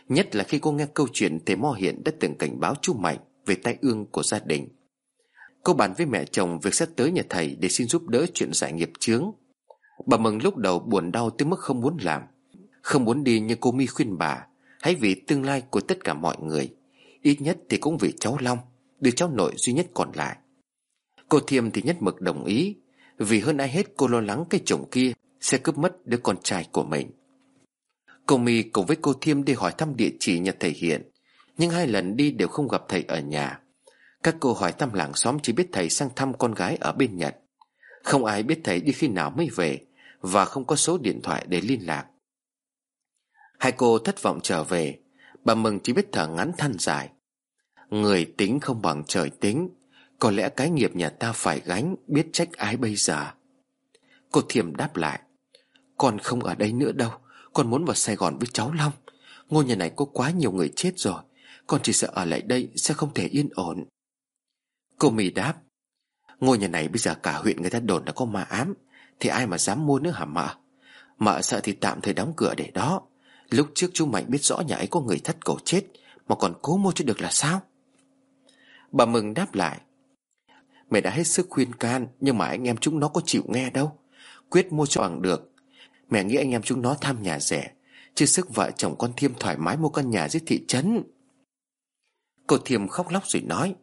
Nhất là khi cô nghe câu chuyện thầy Mo Hiện đã từng cảnh báo chú Mạnh về tai ương của gia đình. Cô bàn với mẹ chồng việc sẽ tới nhà thầy để xin giúp đỡ chuyện giải nghiệp chướng. Bà Mừng lúc đầu buồn đau tới mức không muốn làm. Không muốn đi nhưng cô mi khuyên bà, Hãy vì tương lai của tất cả mọi người, Ít nhất thì cũng vì cháu Long, Đứa cháu nội duy nhất còn lại. Cô Thiêm thì nhất mực đồng ý, Vì hơn ai hết cô lo lắng cái chồng kia Sẽ cướp mất đứa con trai của mình. Cô mi cùng với cô Thiêm đi hỏi thăm địa chỉ nhà thầy Hiện, Nhưng hai lần đi đều không gặp thầy ở nhà. Các cô hỏi thăm làng xóm chỉ biết thầy sang thăm con gái ở bên Nhật. Không ai biết thầy đi khi nào mới về Và không có số điện thoại để liên lạc. Hai cô thất vọng trở về. Bà Mừng chỉ biết thở ngắn than dài. Người tính không bằng trời tính. Có lẽ cái nghiệp nhà ta phải gánh, Biết trách ai bây giờ? Cô Thiềm đáp lại. Con không ở đây nữa đâu. Con muốn vào Sài Gòn với cháu Long. Ngôi nhà này có quá nhiều người chết rồi. Con chỉ sợ ở lại đây sẽ không thể yên ổn. Cô mì đáp, Ngôi nhà này bây giờ cả huyện người ta đồn đã có ma ám, Thì ai mà dám mua nữa hả mợ? Mợ sợ thì tạm thời đóng cửa để đó. Lúc trước chú Mạnh biết rõ nhà ấy có người thất cổ chết, Mà còn cố mua cho được là sao? Bà Mừng đáp lại, Mẹ đã hết sức khuyên can, Nhưng mà anh em chúng nó có chịu nghe đâu. Quyết mua cho bằng được. Mẹ nghĩ anh em chúng nó tham nhà rẻ, Chứ sức vợ chồng con Thiêm thoải mái mua căn nhà dưới thị trấn. Cô Thiêm khóc lóc rồi nói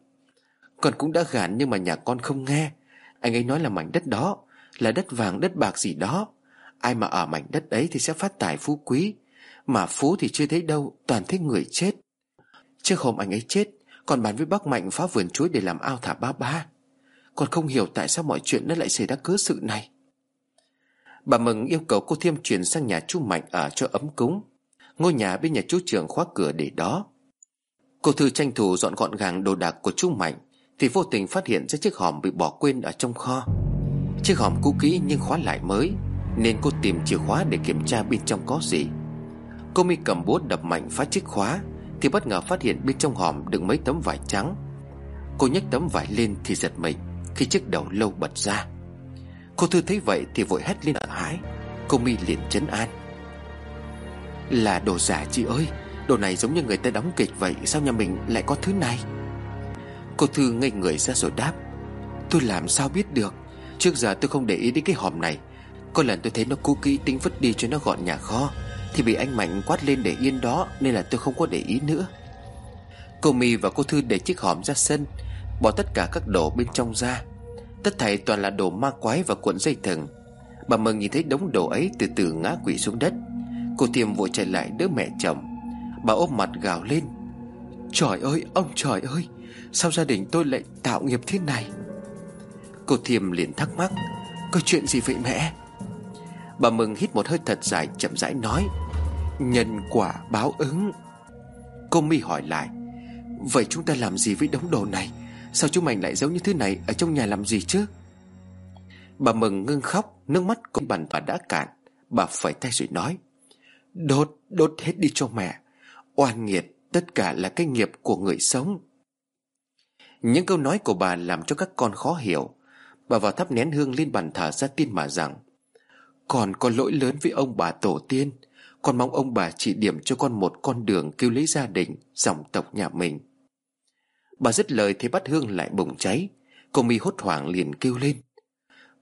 con cũng đã gạn nhưng mà nhà con không nghe. Anh ấy nói là mảnh đất đó, Là đất vàng, đất bạc gì đó. Ai mà ở mảnh đất ấy thì sẽ phát tài phú quý. Mà phú thì chưa thấy đâu, Toàn thấy người chết. Trước hôm anh ấy chết Còn bàn với bác Mạnh phá vườn chuối để làm ao thả ba ba. Còn không hiểu tại sao mọi chuyện nó lại xảy ra cớ sự này. Bà Mừng yêu cầu cô Thiêm chuyển sang nhà chú Mạnh ở cho ấm cúng. Ngôi nhà bên nhà chú trưởng khóa cửa để đó. Cô Thư tranh thủ dọn gọn gàng đồ đạc của chú Mạnh. Thì vô tình phát hiện ra chiếc hòm bị bỏ quên ở trong kho. Chiếc hòm cũ kỹ nhưng khóa lại mới, Nên cô tìm chìa khóa để kiểm tra bên trong có gì. Cô mi cầm búa đập mạnh phá chiếc khóa, Thì bất ngờ phát hiện bên trong hòm đựng mấy tấm vải trắng. Cô nhấc tấm vải lên thì giật mình Khi chiếc đầu lâu bật ra. Cô Thư thấy vậy thì vội hét lên ở hãi. Cô mi liền chấn an. Là đồ giả chị ơi, Đồ này giống như người ta đóng kịch vậy, Sao nhà mình lại có thứ này? Cô Thư ngây người ra rồi đáp. Tôi làm sao biết được? Trước giờ tôi không để ý đến cái hòm này. Có lần tôi thấy nó cũ kỹ, tính vứt đi cho nó gọn nhà kho, Thì bị anh Mạnh quát lên để yên đó, Nên là tôi không có để ý nữa. Cô Mì và cô Thư để chiếc hòm ra sân, Bỏ tất cả các đồ bên trong ra. Tất thảy toàn là đồ ma quái và cuộn dây thừng. Bà Mừng nhìn thấy đống đồ ấy từ từ ngã quỷ xuống đất. Cô Tiêm vội chạy lại đỡ mẹ chồng. Bà ôm mặt gào lên. Trời ơi, ông trời ơi Sao gia đình tôi lại tạo nghiệp thế này? Cô Thiêm liền thắc mắc Có chuyện gì vậy mẹ? Bà Mừng hít một hơi thật dài chậm rãi nói Nhân quả báo ứng. Cô mi hỏi lại Vậy chúng ta làm gì với đống đồ này? Sao chú mình lại giấu như thế này Ở trong nhà làm gì chứ? Bà Mừng ngưng khóc Nước mắt của bàn tòa đã cạn. Bà phải tay rồi nói Đốt, đốt hết đi cho mẹ. Oan nghiệt, tất cả là cái nghiệp của người sống. Những câu nói của bà làm cho các con khó hiểu. Bà vào thắp nén hương lên bàn thờ ra tin mà rằng Con có lỗi lớn với ông bà tổ tiên. Con mong ông bà chỉ điểm cho con một con đường cứu lấy gia đình, dòng tộc nhà mình. Bà dứt lời thì bát hương lại bùng cháy. Cô mi hốt hoảng liền kêu lên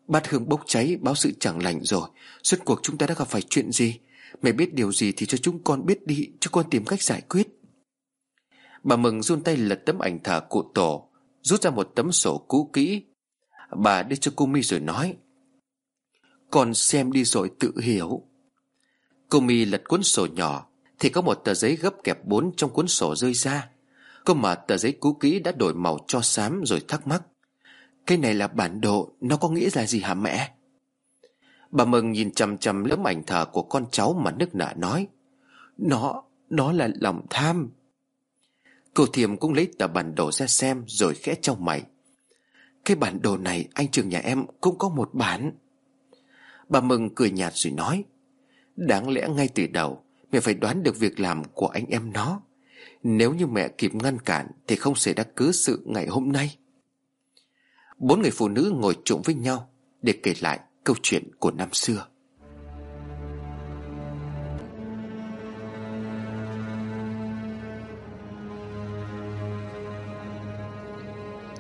Bát hương bốc cháy báo sự chẳng lành rồi. Suốt cuộc chúng ta đã gặp phải chuyện gì? Mày biết điều gì thì cho chúng con biết đi Cho con tìm cách giải quyết. Bà Mừng run tay lật tấm ảnh thờ cụ tổ. Rút ra một tấm sổ cũ kỹ. Bà đưa cho cô mi rồi nói Con xem đi rồi tự hiểu. Cô mi lật cuốn sổ nhỏ Thì có một tờ giấy gấp kẹp bốn trong cuốn sổ rơi ra. Cô mở tờ giấy cũ kỹ đã đổi màu cho xám rồi thắc mắc Cái này là bản đồ Nó có nghĩa là gì hả mẹ? Bà Mừng nhìn chằm chằm lớp ảnh thờ của con cháu mà nức nở nói Nó, nó là lòng tham. Cô Thiềm cũng lấy tờ bản đồ ra xem rồi khẽ trong mày. Cái bản đồ này, anh trường nhà em cũng có một bản. Bà Mừng cười nhạt rồi nói, Đáng lẽ ngay từ đầu, Mẹ phải đoán được việc làm của anh em nó. Nếu như mẹ kịp ngăn cản Thì không xảy ra cứ sự ngày hôm nay. Bốn người phụ nữ ngồi trụng với nhau Để kể lại câu chuyện của năm xưa.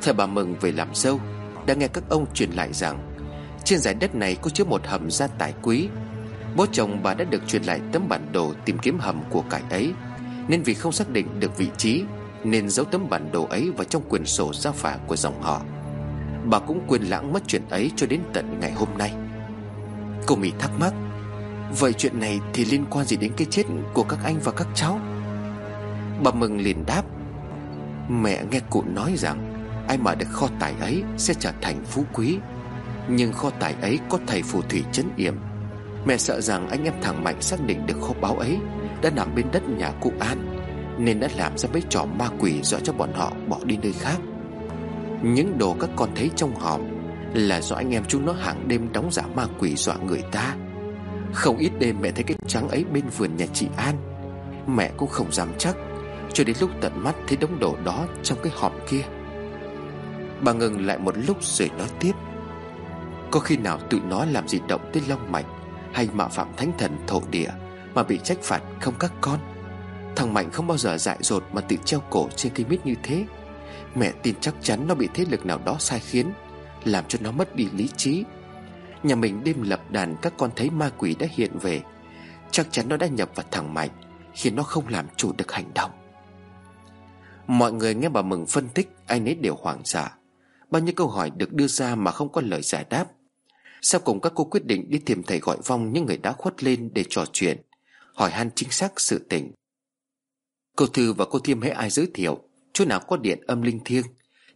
Thời bà Mừng về làm dâu, Đã nghe các ông truyền lại rằng, Trên giải đất này có chứa một hầm gia tài quý. Bố chồng bà đã được truyền lại tấm bản đồ tìm kiếm hầm của cải ấy, Nên vì không xác định được vị trí, Nên giấu tấm bản đồ ấy vào trong quyển sổ gia phả của dòng họ. Bà cũng quên lãng mất chuyện ấy cho đến tận ngày hôm nay. Cô Mỹ thắc mắc, Vậy chuyện này thì liên quan gì đến cái chết của các anh và các cháu? Bà Mừng liền đáp, Mẹ nghe cụ nói rằng Ai mà được kho tài ấy sẽ trở thành phú quý. Nhưng kho tài ấy có thầy phù thủy chấn yểm. Mẹ sợ rằng anh em thằng Mạnh xác định được kho báu ấy Đã nằm bên đất nhà cụ An, Nên đã làm ra mấy trò ma quỷ dọa cho bọn họ bỏ đi nơi khác. Những đồ các con thấy trong hòm Là do anh em chúng nó hàng đêm đóng giả ma quỷ dọa người ta. Không ít đêm mẹ thấy cái trắng ấy bên vườn nhà chị An. Mẹ cũng không dám chắc, Cho đến lúc tận mắt thấy đống đồ đó trong cái hòm kia. Bà ngừng lại một lúc rồi nói tiếp. Có khi nào tụi nó làm gì động tới long mạch Hay mạo phạm thánh thần thổ địa Mà bị trách phạt không các con? Thằng Mạnh không bao giờ dại dột Mà tự treo cổ trên cây mít như thế. Mẹ tin chắc chắn nó bị thế lực nào đó sai khiến, Làm cho nó mất đi lý trí. Nhà mình đêm lập đàn Các con thấy ma quỷ đã hiện về. Chắc chắn nó đã nhập vào thằng Mạnh, Khiến nó không làm chủ được hành động. Mọi người nghe bà Mừng phân tích anh ấy đều hoảng sợ. Bao nhiêu câu hỏi được đưa ra mà không có lời giải đáp. Sau cùng các cô quyết định đi tìm thầy gọi vong những người đã khuất lên để trò chuyện, Hỏi han chính xác sự tình. Cô Thư và cô Thiêm hãy ai giới thiệu, Chỗ nào có điện âm linh thiêng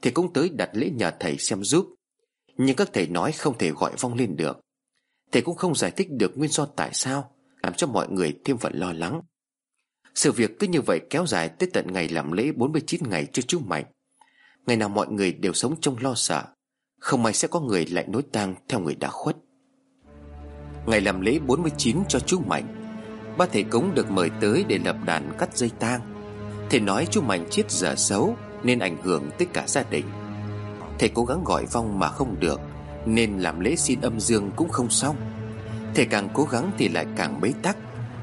Thì cũng tới đặt lễ nhờ thầy xem giúp. Nhưng các thầy nói không thể gọi vong lên được. Thầy cũng không giải thích được nguyên do tại sao, Làm cho mọi người thêm phần lo lắng. Sự việc cứ như vậy kéo dài tới tận ngày làm lễ 49 ngày cho chú Mạnh. Ngày nào mọi người đều sống trong lo sợ, Không may sẽ có người lại nối tang theo người đã khuất. Ngày làm lễ 49 cho chú Mạnh, Ba thầy cúng được mời tới để lập đàn cắt dây tang. Thầy nói chú Mạnh chết giờ xấu Nên ảnh hưởng tới cả gia đình. Thầy cố gắng gọi vong mà không được, Nên làm lễ xin âm dương cũng không xong. Thầy càng cố gắng thì lại càng bế tắc,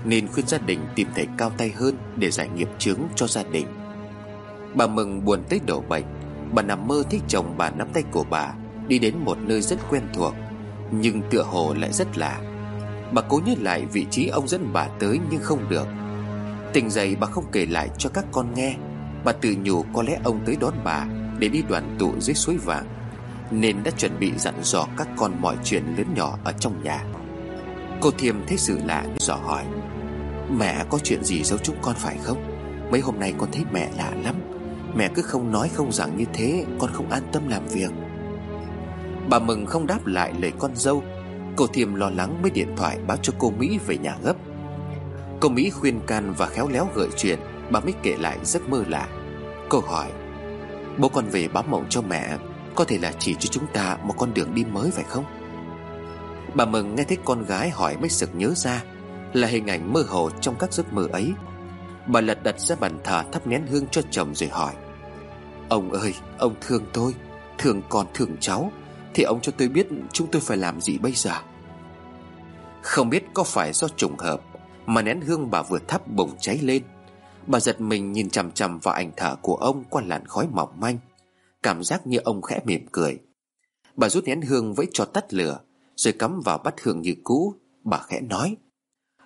Nên khuyên gia đình tìm thầy cao tay hơn Để giải nghiệp chướng cho gia đình. Bà mừng buồn tới đổ bệnh Bà nằm mơ thấy chồng bà nắm tay của bà, Đi đến một nơi rất quen thuộc, Nhưng tựa hồ lại rất lạ. Bà cố nhớ lại vị trí ông dẫn bà tới nhưng không được. Tỉnh dậy bà không kể lại cho các con nghe. Bà tự nhủ có lẽ ông tới đón bà Để đi đoàn tụ dưới suối vàng, Nên đã chuẩn bị dặn dò các con mọi chuyện lớn nhỏ ở trong nhà. Cô Thiêm thấy sự lạ dò hỏi, Mẹ có chuyện gì giấu chúng con phải không? Mấy hôm nay con thấy mẹ lạ lắm. Mẹ cứ không nói không rằng như thế, Con không an tâm làm việc. Bà mừng không đáp lại lời con dâu. Cô Thiêm lo lắng mới điện thoại báo cho cô Mỹ về nhà gấp. Cô Mỹ khuyên can và khéo léo gợi chuyện, Bà mới kể lại giấc mơ lạ. Cô hỏi, Bố con về báo mộng cho mẹ, Có thể là chỉ cho chúng ta một con đường đi mới phải không? Bà Mừng nghe thấy con gái hỏi mới sực nhớ ra Là hình ảnh mơ hồ trong các giấc mơ ấy. Bà lật đặt ra bàn thờ thắp nén hương cho chồng rồi hỏi, Ông ơi, Ông thương tôi, Thương con thương cháu, Thì ông cho tôi biết chúng tôi phải làm gì bây giờ? Không biết có phải do trùng hợp Mà nén hương bà vừa thắp bùng cháy lên. Bà giật mình nhìn chằm chằm vào ảnh thở của ông Qua làn khói mỏng manh, Cảm giác như ông khẽ mỉm cười. Bà rút nén hương vẫy cho tắt lửa, Rồi cắm vào bát hương như cũ. Bà khẽ nói,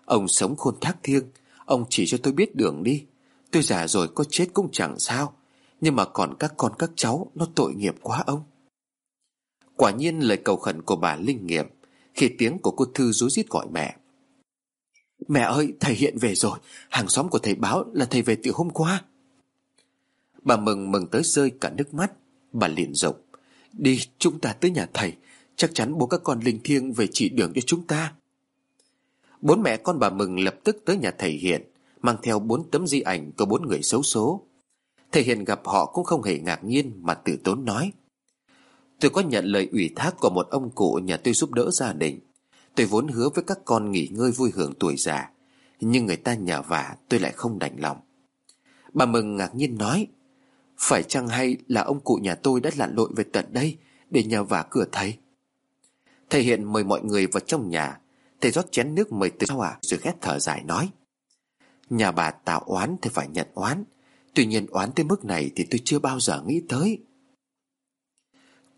Ông sống khôn thác thiêng Ông chỉ cho tôi biết đường đi. Tôi già rồi có chết cũng chẳng sao. Nhưng mà còn các con, các cháu, Nó tội nghiệp quá ông. Quả nhiên lời cầu khẩn của bà linh nghiệm, Khi tiếng của cô Thư rú rít gọi mẹ. Mẹ ơi, thầy hiện về rồi. Hàng xóm của thầy báo là thầy về từ hôm qua. Bà mừng mừng tới rơi cả nước mắt. Bà liền rộng. Đi, chúng ta tới nhà thầy. Chắc chắn bố các con linh thiêng về chỉ đường cho chúng ta. Bốn mẹ con bà Mừng lập tức tới nhà thầy Hiện Mang theo bốn tấm di ảnh của bốn người xấu số Thầy Hiện gặp họ cũng không hề ngạc nhiên Mà tử tốn nói, Tôi có nhận lời ủy thác của một ông cụ nhà tôi giúp đỡ gia đình. Tôi vốn hứa với các con nghỉ ngơi vui hưởng tuổi già, Nhưng người ta nhờ vả, tôi lại không đành lòng. Bà Mừng ngạc nhiên nói, Phải chăng hay là ông cụ nhà tôi đã lặn lội về tận đây Để nhờ vả cửa thầy? Thầy Hiện mời mọi người vào trong nhà Thầy rót chén nước mời từ sao à Rồi khét thở dài nói, Nhà bà tạo oán thì phải nhận oán. Tuy nhiên oán tới mức này Thì tôi chưa bao giờ nghĩ tới.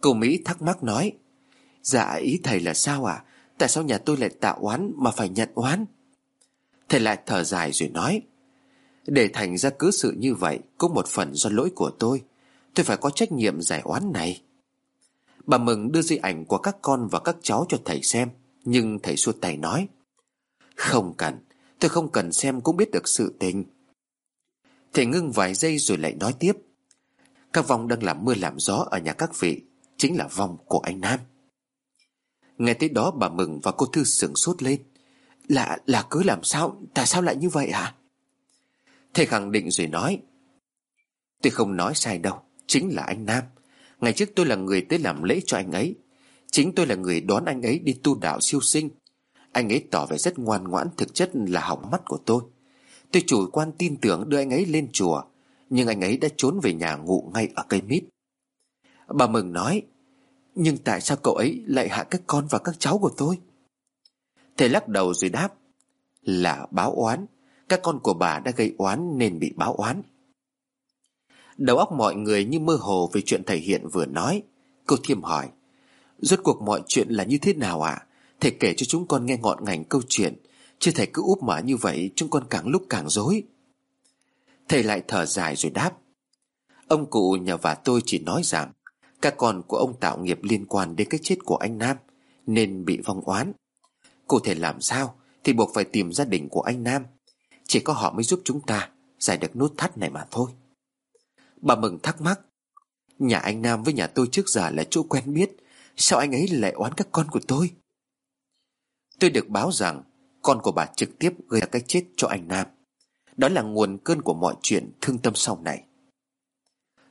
Cô Mỹ thắc mắc nói Dạ ý thầy là sao à Tại sao nhà tôi lại tạo oán Mà phải nhận oán? Thầy lại thở dài rồi nói, Để thành ra cứ sự như vậy Cũng một phần do lỗi của tôi. Tôi phải có trách nhiệm giải oán này. Bà Mừng đưa di ảnh của các con và các cháu cho thầy xem nhưng thầy xua tay nói, Không cần, Tôi không cần xem cũng biết được sự tình. Thầy ngưng vài giây rồi lại nói tiếp, Các vong đang làm mưa làm gió ở nhà các vị, Chính là vong của anh Nam. Nghe tới đó bà Mừng và cô Thư sửng sốt lên, Là là cứ làm sao, Tại sao lại như vậy hả? Thầy khẳng định rồi nói, Tôi không nói sai đâu, Chính là anh Nam. Ngày trước tôi là người tới làm lễ cho anh ấy Chính tôi là người đón anh ấy đi tu đạo siêu sinh. Anh ấy tỏ vẻ rất ngoan ngoãn, Thực chất là hỏng mắt của tôi. Tôi chủ quan tin tưởng đưa anh ấy lên chùa, Nhưng anh ấy đã trốn về nhà ngủ ngay ở cây mít. Bà Mừng nói, Nhưng tại sao cậu ấy lại hạ các con và các cháu của tôi? Thầy lắc đầu rồi đáp, Là báo oán. Các con của bà đã gây oán nên bị báo oán. Đầu óc mọi người như mơ hồ về chuyện thầy Hiện vừa nói. Cô Thiêm hỏi Rốt cuộc mọi chuyện là như thế nào ạ? À? Thầy kể cho chúng con nghe ngọn ngành câu chuyện. Chứ thầy cứ úp mở như vậy, Chúng con càng lúc càng dối Thầy lại thở dài rồi đáp. Ông cụ nhà và tôi chỉ nói rằng, Các con của ông tạo nghiệp liên quan đến cái chết của anh Nam, Nên bị vong oán. Cụ thể làm sao Thì buộc phải tìm gia đình của anh Nam. Chỉ có họ mới giúp chúng ta, Giải được nút thắt này mà thôi. Bà Mừng thắc mắc, Nhà anh Nam với nhà tôi trước giờ là chỗ quen biết Sao anh ấy lại oán các con của tôi? Tôi được báo rằng Con của bà trực tiếp gây ra cái chết cho anh Nam. Đó là nguồn cơn của mọi chuyện thương tâm sau này.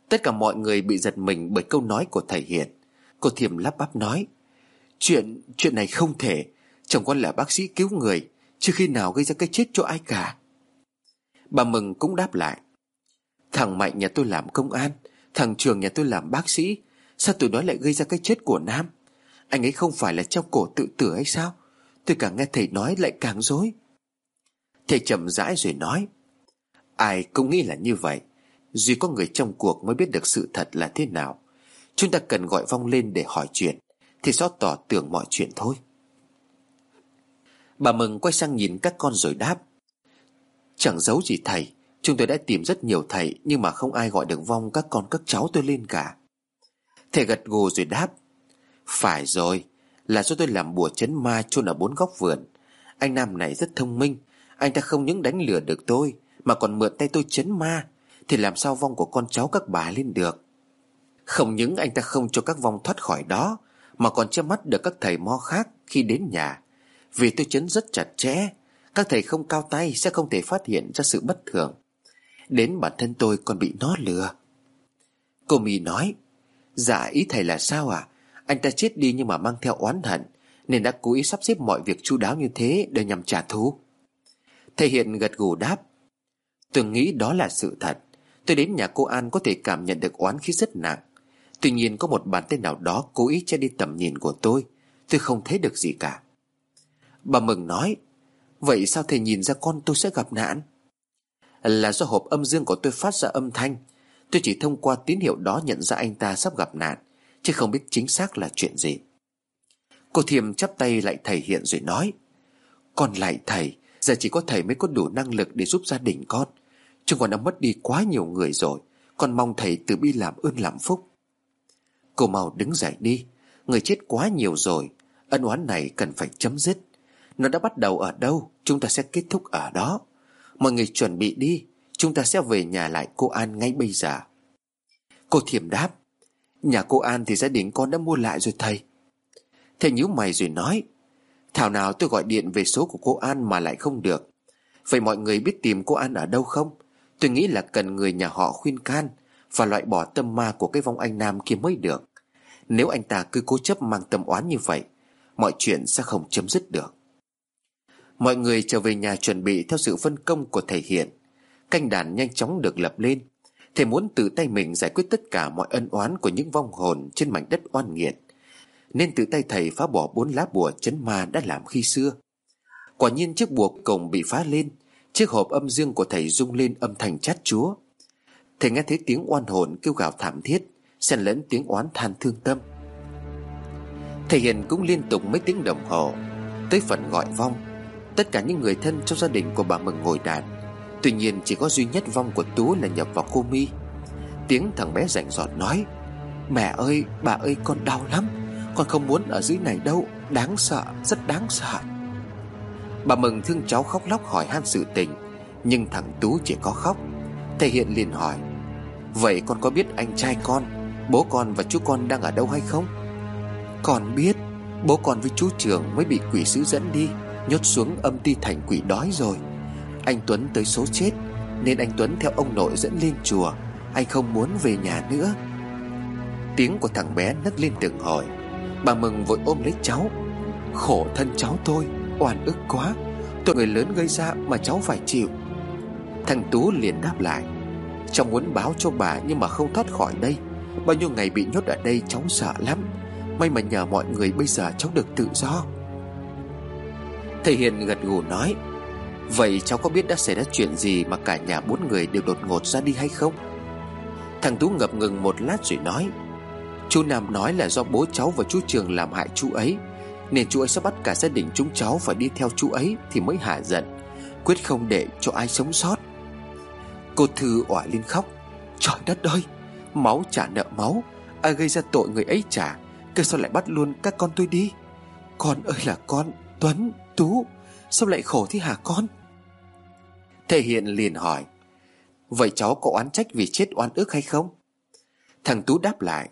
Tất cả mọi người bị giật mình bởi câu nói của thầy Hiền. Cô Thiềm lắp bắp nói Chuyện, chuyện này không thể. Chồng con là bác sĩ cứu người Chứ khi nào gây ra cái chết cho ai cả. Bà Mừng cũng đáp lại Thằng Mạnh nhà tôi làm công an Thằng Trường nhà tôi làm bác sĩ Sao tụi nó lại gây ra cái chết của Nam? Anh ấy không phải là treo cổ tự tử hay sao? Tôi càng nghe thầy nói lại càng dối Thầy chậm rãi rồi nói, Ai cũng nghĩ là như vậy. Duy có người trong cuộc mới biết được sự thật là thế nào. Chúng ta cần gọi vong lên để hỏi chuyện, Thì xót tỏ tưởng mọi chuyện thôi. Bà Mừng quay sang nhìn các con rồi đáp, Chẳng giấu gì thầy. Chúng tôi đã tìm rất nhiều thầy, Nhưng mà không ai gọi được vong các con, các cháu tôi lên cả. Thầy gật gù rồi đáp, Phải rồi, Là do tôi làm bùa chấn ma chôn ở bốn góc vườn. Anh Nam này rất thông minh, Anh ta không những đánh lừa được tôi, Mà còn mượn tay tôi chấn ma. Thì làm sao vong của con cháu các bà lên được? Không những anh ta không cho các vong thoát khỏi đó, Mà còn che mắt được các thầy mo khác Khi đến nhà. Vì tôi chấn rất chặt chẽ, Các thầy không cao tay sẽ không thể phát hiện ra sự bất thường. Đến bản thân tôi còn bị nó lừa. Cô mì nói Dạ ý thầy là sao à Anh ta chết đi nhưng mà mang theo oán hận, Nên đã cố ý sắp xếp mọi việc chu đáo như thế Để nhằm trả thù. Thầy Hiện gật gù đáp Tôi nghĩ đó là sự thật. Tôi đến nhà cô An có thể cảm nhận được oán khí rất nặng. Tuy nhiên có một bàn tay nào đó Cố ý che đi tầm nhìn của tôi. Tôi không thấy được gì cả. Bà Mừng nói, Vậy sao thầy nhìn ra con tôi sẽ gặp nạn? Là do hộp âm dương của tôi phát ra âm thanh. Tôi chỉ thông qua tín hiệu đó nhận ra anh ta sắp gặp nạn, Chứ không biết chính xác là chuyện gì. Cô Thiềm chắp tay lại thầy hiện rồi nói, con lại thầy, Giờ chỉ có thầy mới có đủ năng lực để giúp gia đình con. Chúng con đã mất đi quá nhiều người rồi, Con mong thầy từ bi làm ơn làm phúc. Cô mau đứng dậy đi, Người chết quá nhiều rồi, Ân oán này cần phải chấm dứt. Nó đã bắt đầu ở đâu, Chúng ta sẽ kết thúc ở đó. Mọi người chuẩn bị đi. Chúng ta sẽ về nhà lại cô An ngay bây giờ. Cô Thiểm đáp, Nhà cô An thì gia đình con đã mua lại rồi thầy. Thầy nhíu mày rồi nói, Thảo nào tôi gọi điện về số của cô An mà lại không được. Vậy mọi người biết tìm cô An ở đâu không? Tôi nghĩ là cần người nhà họ khuyên can Và loại bỏ tâm ma của cái vong anh Nam kia mới được. Nếu anh ta cứ cố chấp mang tâm oán như vậy, Mọi chuyện sẽ không chấm dứt được. Mọi người trở về nhà chuẩn bị theo sự phân công của thầy Hiện Canh đàn nhanh chóng được lập lên. Thầy muốn tự tay mình giải quyết tất cả mọi ân oán của những vong hồn trên mảnh đất oan nghiệt. Nên tự tay thầy phá bỏ bốn lá bùa chấn ma đã làm khi xưa. Quả nhiên chiếc bùa cổng bị phá lên, Chiếc hộp âm dương của thầy rung lên âm thanh chát chúa. Thầy nghe thấy tiếng oan hồn kêu gào thảm thiết, xen lẫn tiếng oán than thương tâm. Thầy Hiền cũng liên tục mấy tiếng đồng hồ, Tới phần gọi vong. Tất cả những người thân trong gia đình của bà Mừng ngồi đàn Tuy nhiên chỉ có duy nhất vong của Tú là nhập vào cô mi. Tiếng thằng bé rảnh giọt nói, Mẹ ơi, bà ơi, con đau lắm. Con không muốn ở dưới này đâu. Đáng sợ, rất đáng sợ. Bà mừng thương cháu khóc lóc hỏi han sự tình, Nhưng thằng Tú chỉ có khóc Thầy Hiện liền hỏi, Vậy con có biết anh trai con, Bố con và chú con đang ở đâu hay không? Con biết, Bố con với chú Trường mới bị quỷ sứ dẫn đi, Nhốt xuống âm ti thành quỷ đói rồi anh Tuấn tới số chết, Nên anh Tuấn theo ông nội dẫn lên chùa. Anh không muốn về nhà nữa. Tiếng của thằng bé nấc lên từng hồi. Bà Mừng vội ôm lấy cháu. Khổ thân cháu tôi, Oan ức quá. Tội người lớn gây ra mà cháu phải chịu. Thằng Tú liền đáp lại. Cháu muốn báo cho bà nhưng mà không thoát khỏi đây. Bao nhiêu ngày bị nhốt ở đây cháu sợ lắm. May mà nhờ mọi người bây giờ cháu được tự do. Thầy Hiền gật gù nói Vậy cháu có biết đã xảy ra chuyện gì Mà cả nhà bốn người đều đột ngột ra đi hay không? Thằng Tú ngập ngừng một lát rồi nói, Chú Nam nói là do bố cháu và chú Trường làm hại chú ấy, Nên chú ấy sẽ bắt cả gia đình chúng cháu phải đi theo chú ấy Thì mới hạ giận, Quyết không để cho ai sống sót. Cô Thư òa lên khóc, Trời đất ơi, Máu trả nợ máu, Ai gây ra tội người ấy trả Cơ sao lại bắt luôn các con tôi đi? Con ơi là con, Tuấn, Tú, Sao lại khổ thế hả con? Thể hiện liền hỏi, Vậy cháu có oán trách vì chết oan ức hay không? Thằng Tú đáp lại,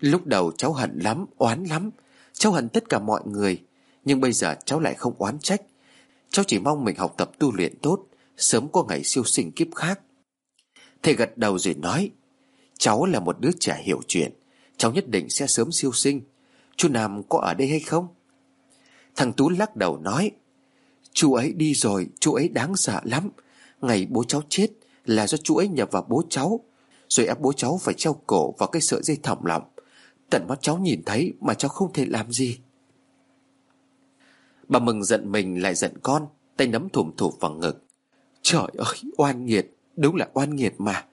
Lúc đầu cháu hận lắm, Oán lắm. Cháu hận tất cả mọi người, Nhưng bây giờ cháu lại không oán trách. Cháu chỉ mong mình học tập tu luyện tốt, Sớm có ngày siêu sinh kiếp khác. Thầy gật đầu rồi nói, Cháu là một đứa trẻ hiểu chuyện, Cháu nhất định sẽ sớm siêu sinh. Chú Nam có ở đây hay không? Thằng Tú lắc đầu nói, Chú ấy đi rồi, Chú ấy đáng sợ lắm. Ngày bố cháu chết Là do chú ấy nhập vào bố cháu, Rồi ép bố cháu phải treo cổ vào cái sợi dây thỏng lọng Tận mắt cháu nhìn thấy Mà cháu không thể làm gì. Bà mừng giận mình lại giận con, Tay nắm thủm thụp vào ngực. Trời ơi, oan nghiệt, Đúng là oan nghiệt mà.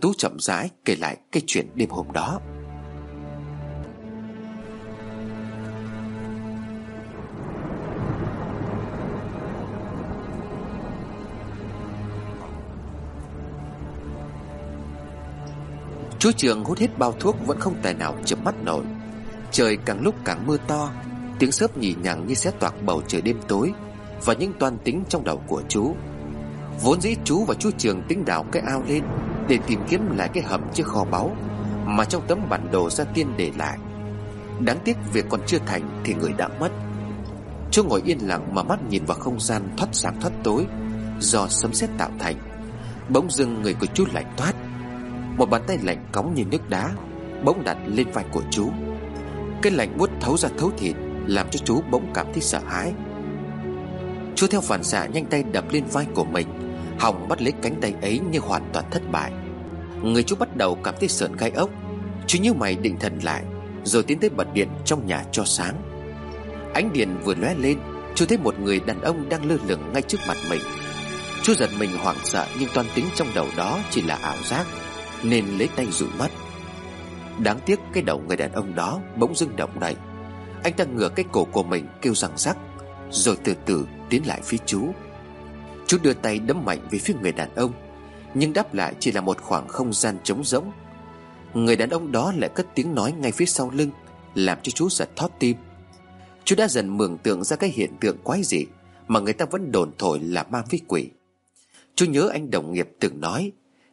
Tú chậm rãi kể lại cái chuyện đêm hôm đó. Chú Trường hút hết bao thuốc vẫn không tài nào chợp mắt nổi. Trời càng lúc càng mưa to, Tiếng sớp nhì nhằng như xé toạc bầu trời đêm tối Và những toan tính trong đầu của chú Vốn dĩ chú và chú Trường tính đào cái ao lên Để tìm kiếm lại cái hầm chiếc kho báu Mà trong tấm bản đồ gia tiên để lại. Đáng tiếc việc còn chưa thành Thì người đã mất. Chú ngồi yên lặng mà mắt nhìn vào không gian Thoát sáng thoát tối Do sấm sét tạo thành. Bỗng dưng người của chú lạnh toát một bàn tay lạnh cóng như nước đá, Bỗng đặt lên vai của chú. Cái lạnh buốt thấu ra thấu thịt, Làm cho chú bỗng cảm thấy sợ hãi. Chú theo phản xạ nhanh tay đập lên vai của mình, Hòng bắt lấy cánh tay ấy như hoàn toàn thất bại. Người chú bắt đầu cảm thấy sợn gai ốc. Chú như mày định thần lại, Rồi tiến tới bật điện trong nhà cho sáng. Ánh điện vừa lóe lên, Chú thấy một người đàn ông đang lơ lửng ngay trước mặt mình. Chú giật mình hoảng sợ, Nhưng toàn tính trong đầu đó chỉ là ảo giác. Nên lấy tay dụi mắt. Đáng tiếc cái đầu người đàn ông đó Bỗng dưng động đậy. Anh ta ngửa cái cổ của mình kêu răng rắc, Rồi từ từ tiến lại phía chú. Chú đưa tay đấm mạnh về phía người đàn ông, Nhưng đáp lại chỉ là một khoảng không gian trống rỗng. Người đàn ông đó lại cất tiếng nói ngay phía sau lưng, Làm cho chú giật thót tim. Chú đã dần mường tượng ra cái hiện tượng quái dị Mà người ta vẫn đồn thổi là ma với quỷ. Chú nhớ anh đồng nghiệp từng nói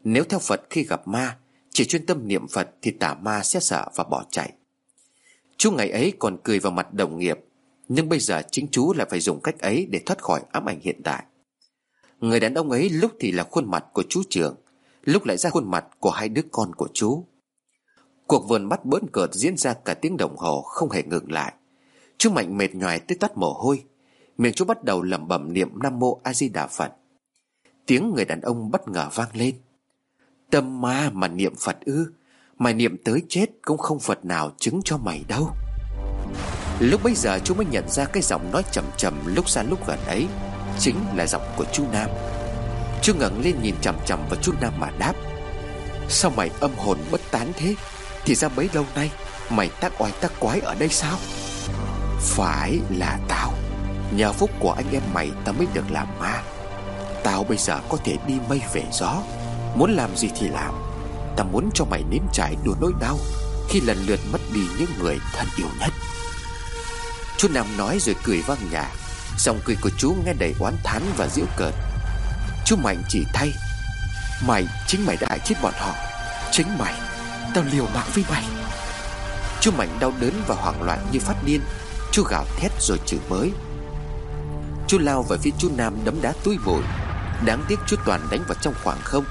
nếu theo Phật khi gặp ma, Chỉ chuyên tâm niệm Phật Thì tà ma sẽ sợ và bỏ chạy. Chú ngày ấy còn cười vào mặt đồng nghiệp, Nhưng bây giờ chính chú lại phải dùng cách ấy Để thoát khỏi ám ảnh hiện tại. Người đàn ông ấy lúc thì là khuôn mặt của chú trưởng Lúc lại ra khuôn mặt của hai đứa con của chú. Cuộc vườn bắt bỡn cợt diễn ra cả tiếng đồng hồ không hề ngừng lại. Chú Mạnh mệt nhoài tới tắt mồ hôi, Miệng chú bắt đầu lẩm bẩm niệm Nam Mô A Di Đà Phật. Tiếng người đàn ông bất ngờ vang lên. Tâm ma mà niệm Phật ư Mày niệm tới chết cũng không Phật nào chứng cho mày đâu. Lúc bấy giờ chú mới nhận ra cái giọng nói chậm chậm lúc xa lúc gần ấy Chính là giọng của chú Nam. Chú ngẩng lên nhìn chậm chậm vào chú Nam mà đáp, Sao mày âm hồn bất tán thế? Thì ra bấy lâu nay Mày tác oai tác quái ở đây sao? Phải là tao. Nhờ phúc của anh em mày tao mới được làm ma. Tao bây giờ có thể đi mây về gió. Muốn làm gì thì làm. Ta muốn cho mày nếm trải đủ nỗi đau Khi lần lượt mất đi những người thân yêu nhất. Chú Nam nói rồi cười vang nhà. Giọng cười của chú nghe đầy oán thán và giễu cợt. Chú Mạnh chỉ thay. Mày, chính mày đã chết bọn họ. Chính mày, Tao liều mạng với mày. Chú Mạnh đau đớn và hoảng loạn như phát điên. Chú gào thét rồi chửi mới Chú lao về phía chú Nam đấm đá túi bụi. Đáng tiếc chú Toàn đánh vào trong khoảng không.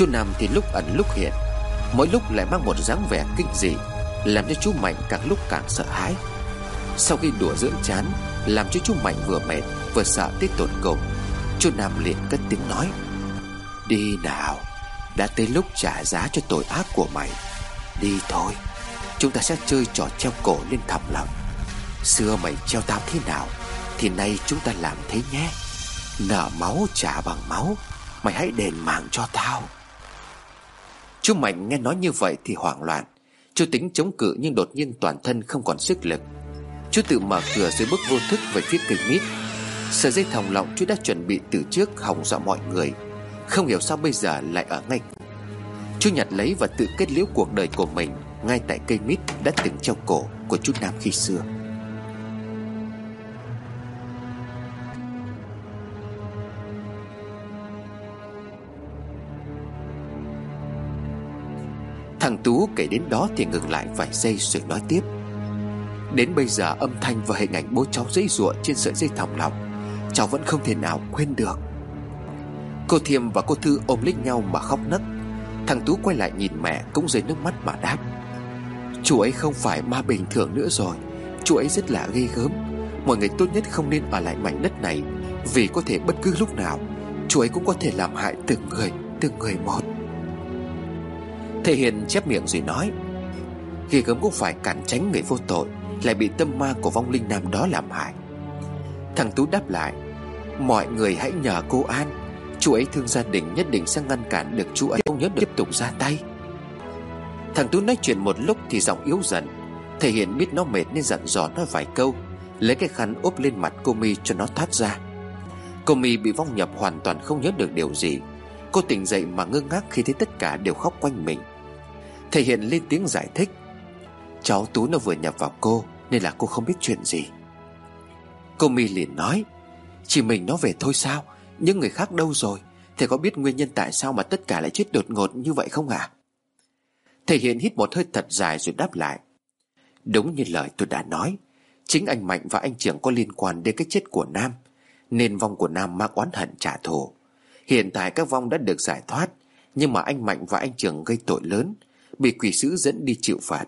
Chú Nam thì lúc ẩn lúc hiện, Mỗi lúc lại mang một dáng vẻ kinh dị, Làm cho chú Mạnh càng lúc càng sợ hãi. Sau khi đùa dưỡng chán, Làm cho chú Mạnh vừa mệt, Vừa sợ tới tột cùng, Chú Nam liền cất tiếng nói, Đi nào, Đã tới lúc trả giá cho tội ác của mày. Đi thôi, Chúng ta sẽ chơi trò treo cổ lên thầm lòng Xưa mày treo tao thế nào, Thì nay chúng ta làm thế nhé. Nợ máu trả bằng máu, Mày hãy đền mạng cho tao. Chú Mạnh nghe nói như vậy thì hoảng loạn. Chú tính chống cự nhưng đột nhiên toàn thân không còn sức lực. Chú tự mở cửa rồi bước vô thức về phía cây mít. Sợi dây thòng lọng chú đã chuẩn bị từ trước hỏng dọa mọi người. Không hiểu sao bây giờ lại ở ngay. Chú nhặt lấy và tự kết liễu cuộc đời của mình Ngay tại cây mít đã từng treo cổ của chú Nam khi xưa. Thằng Tú kể đến đó thì ngừng lại vài giây rồi nói tiếp. Đến bây giờ âm thanh và hình ảnh bố cháu dây ruộng trên sợi dây thòng lọng, Cháu vẫn không thể nào quên được. Cô Thiêm và cô Thư ôm lấy nhau mà khóc nấc. Thằng Tú quay lại nhìn mẹ cũng rơi nước mắt mà đáp. Chú ấy không phải ma bình thường nữa rồi, Chú ấy rất là ghê gớm. Mọi người tốt nhất không nên ở lại mảnh đất này, Vì có thể bất cứ lúc nào, Chú ấy cũng có thể làm hại từng người Từng người một. Thầy Hiền chép miệng rồi nói, khi gớm cũng phải cản tránh người vô tội, Lại bị tâm ma của vong linh nam đó làm hại. Thằng Tú đáp lại, Mọi người hãy nhờ cô An, Chú ấy thương gia đình nhất định sẽ ngăn cản được chú ấy, Không nhớ được tiếp tục ra tay. Thằng Tú nói chuyện một lúc thì giọng yếu dần Thầy Hiền biết nó mệt nên dặn dò nó vài câu, Lấy cái khăn úp lên mặt cô mi cho nó thoát ra. Cô mi bị vong nhập hoàn toàn không nhớ được điều gì. Cô tỉnh dậy mà ngơ ngác khi thấy tất cả đều khóc quanh mình. Thầy Hiền lên tiếng giải thích. Cháu Tú nó vừa nhập vào cô, Nên là cô không biết chuyện gì. Cô mi liền nói, Chỉ mình nó về thôi sao? Những người khác đâu rồi? Thầy có biết nguyên nhân tại sao mà tất cả lại chết đột ngột như vậy không ạ à? Thầy Hiền hít một hơi thật dài rồi đáp lại, Đúng như lời tôi đã nói, Chính anh Mạnh và anh Trưởng có liên quan đến cái chết của Nam, Nên vong của Nam mang oán hận trả thù. Hiện tại các vong đã được giải thoát, Nhưng mà anh Mạnh và anh Trường gây tội lớn, Bị quỷ sứ dẫn đi chịu phạt.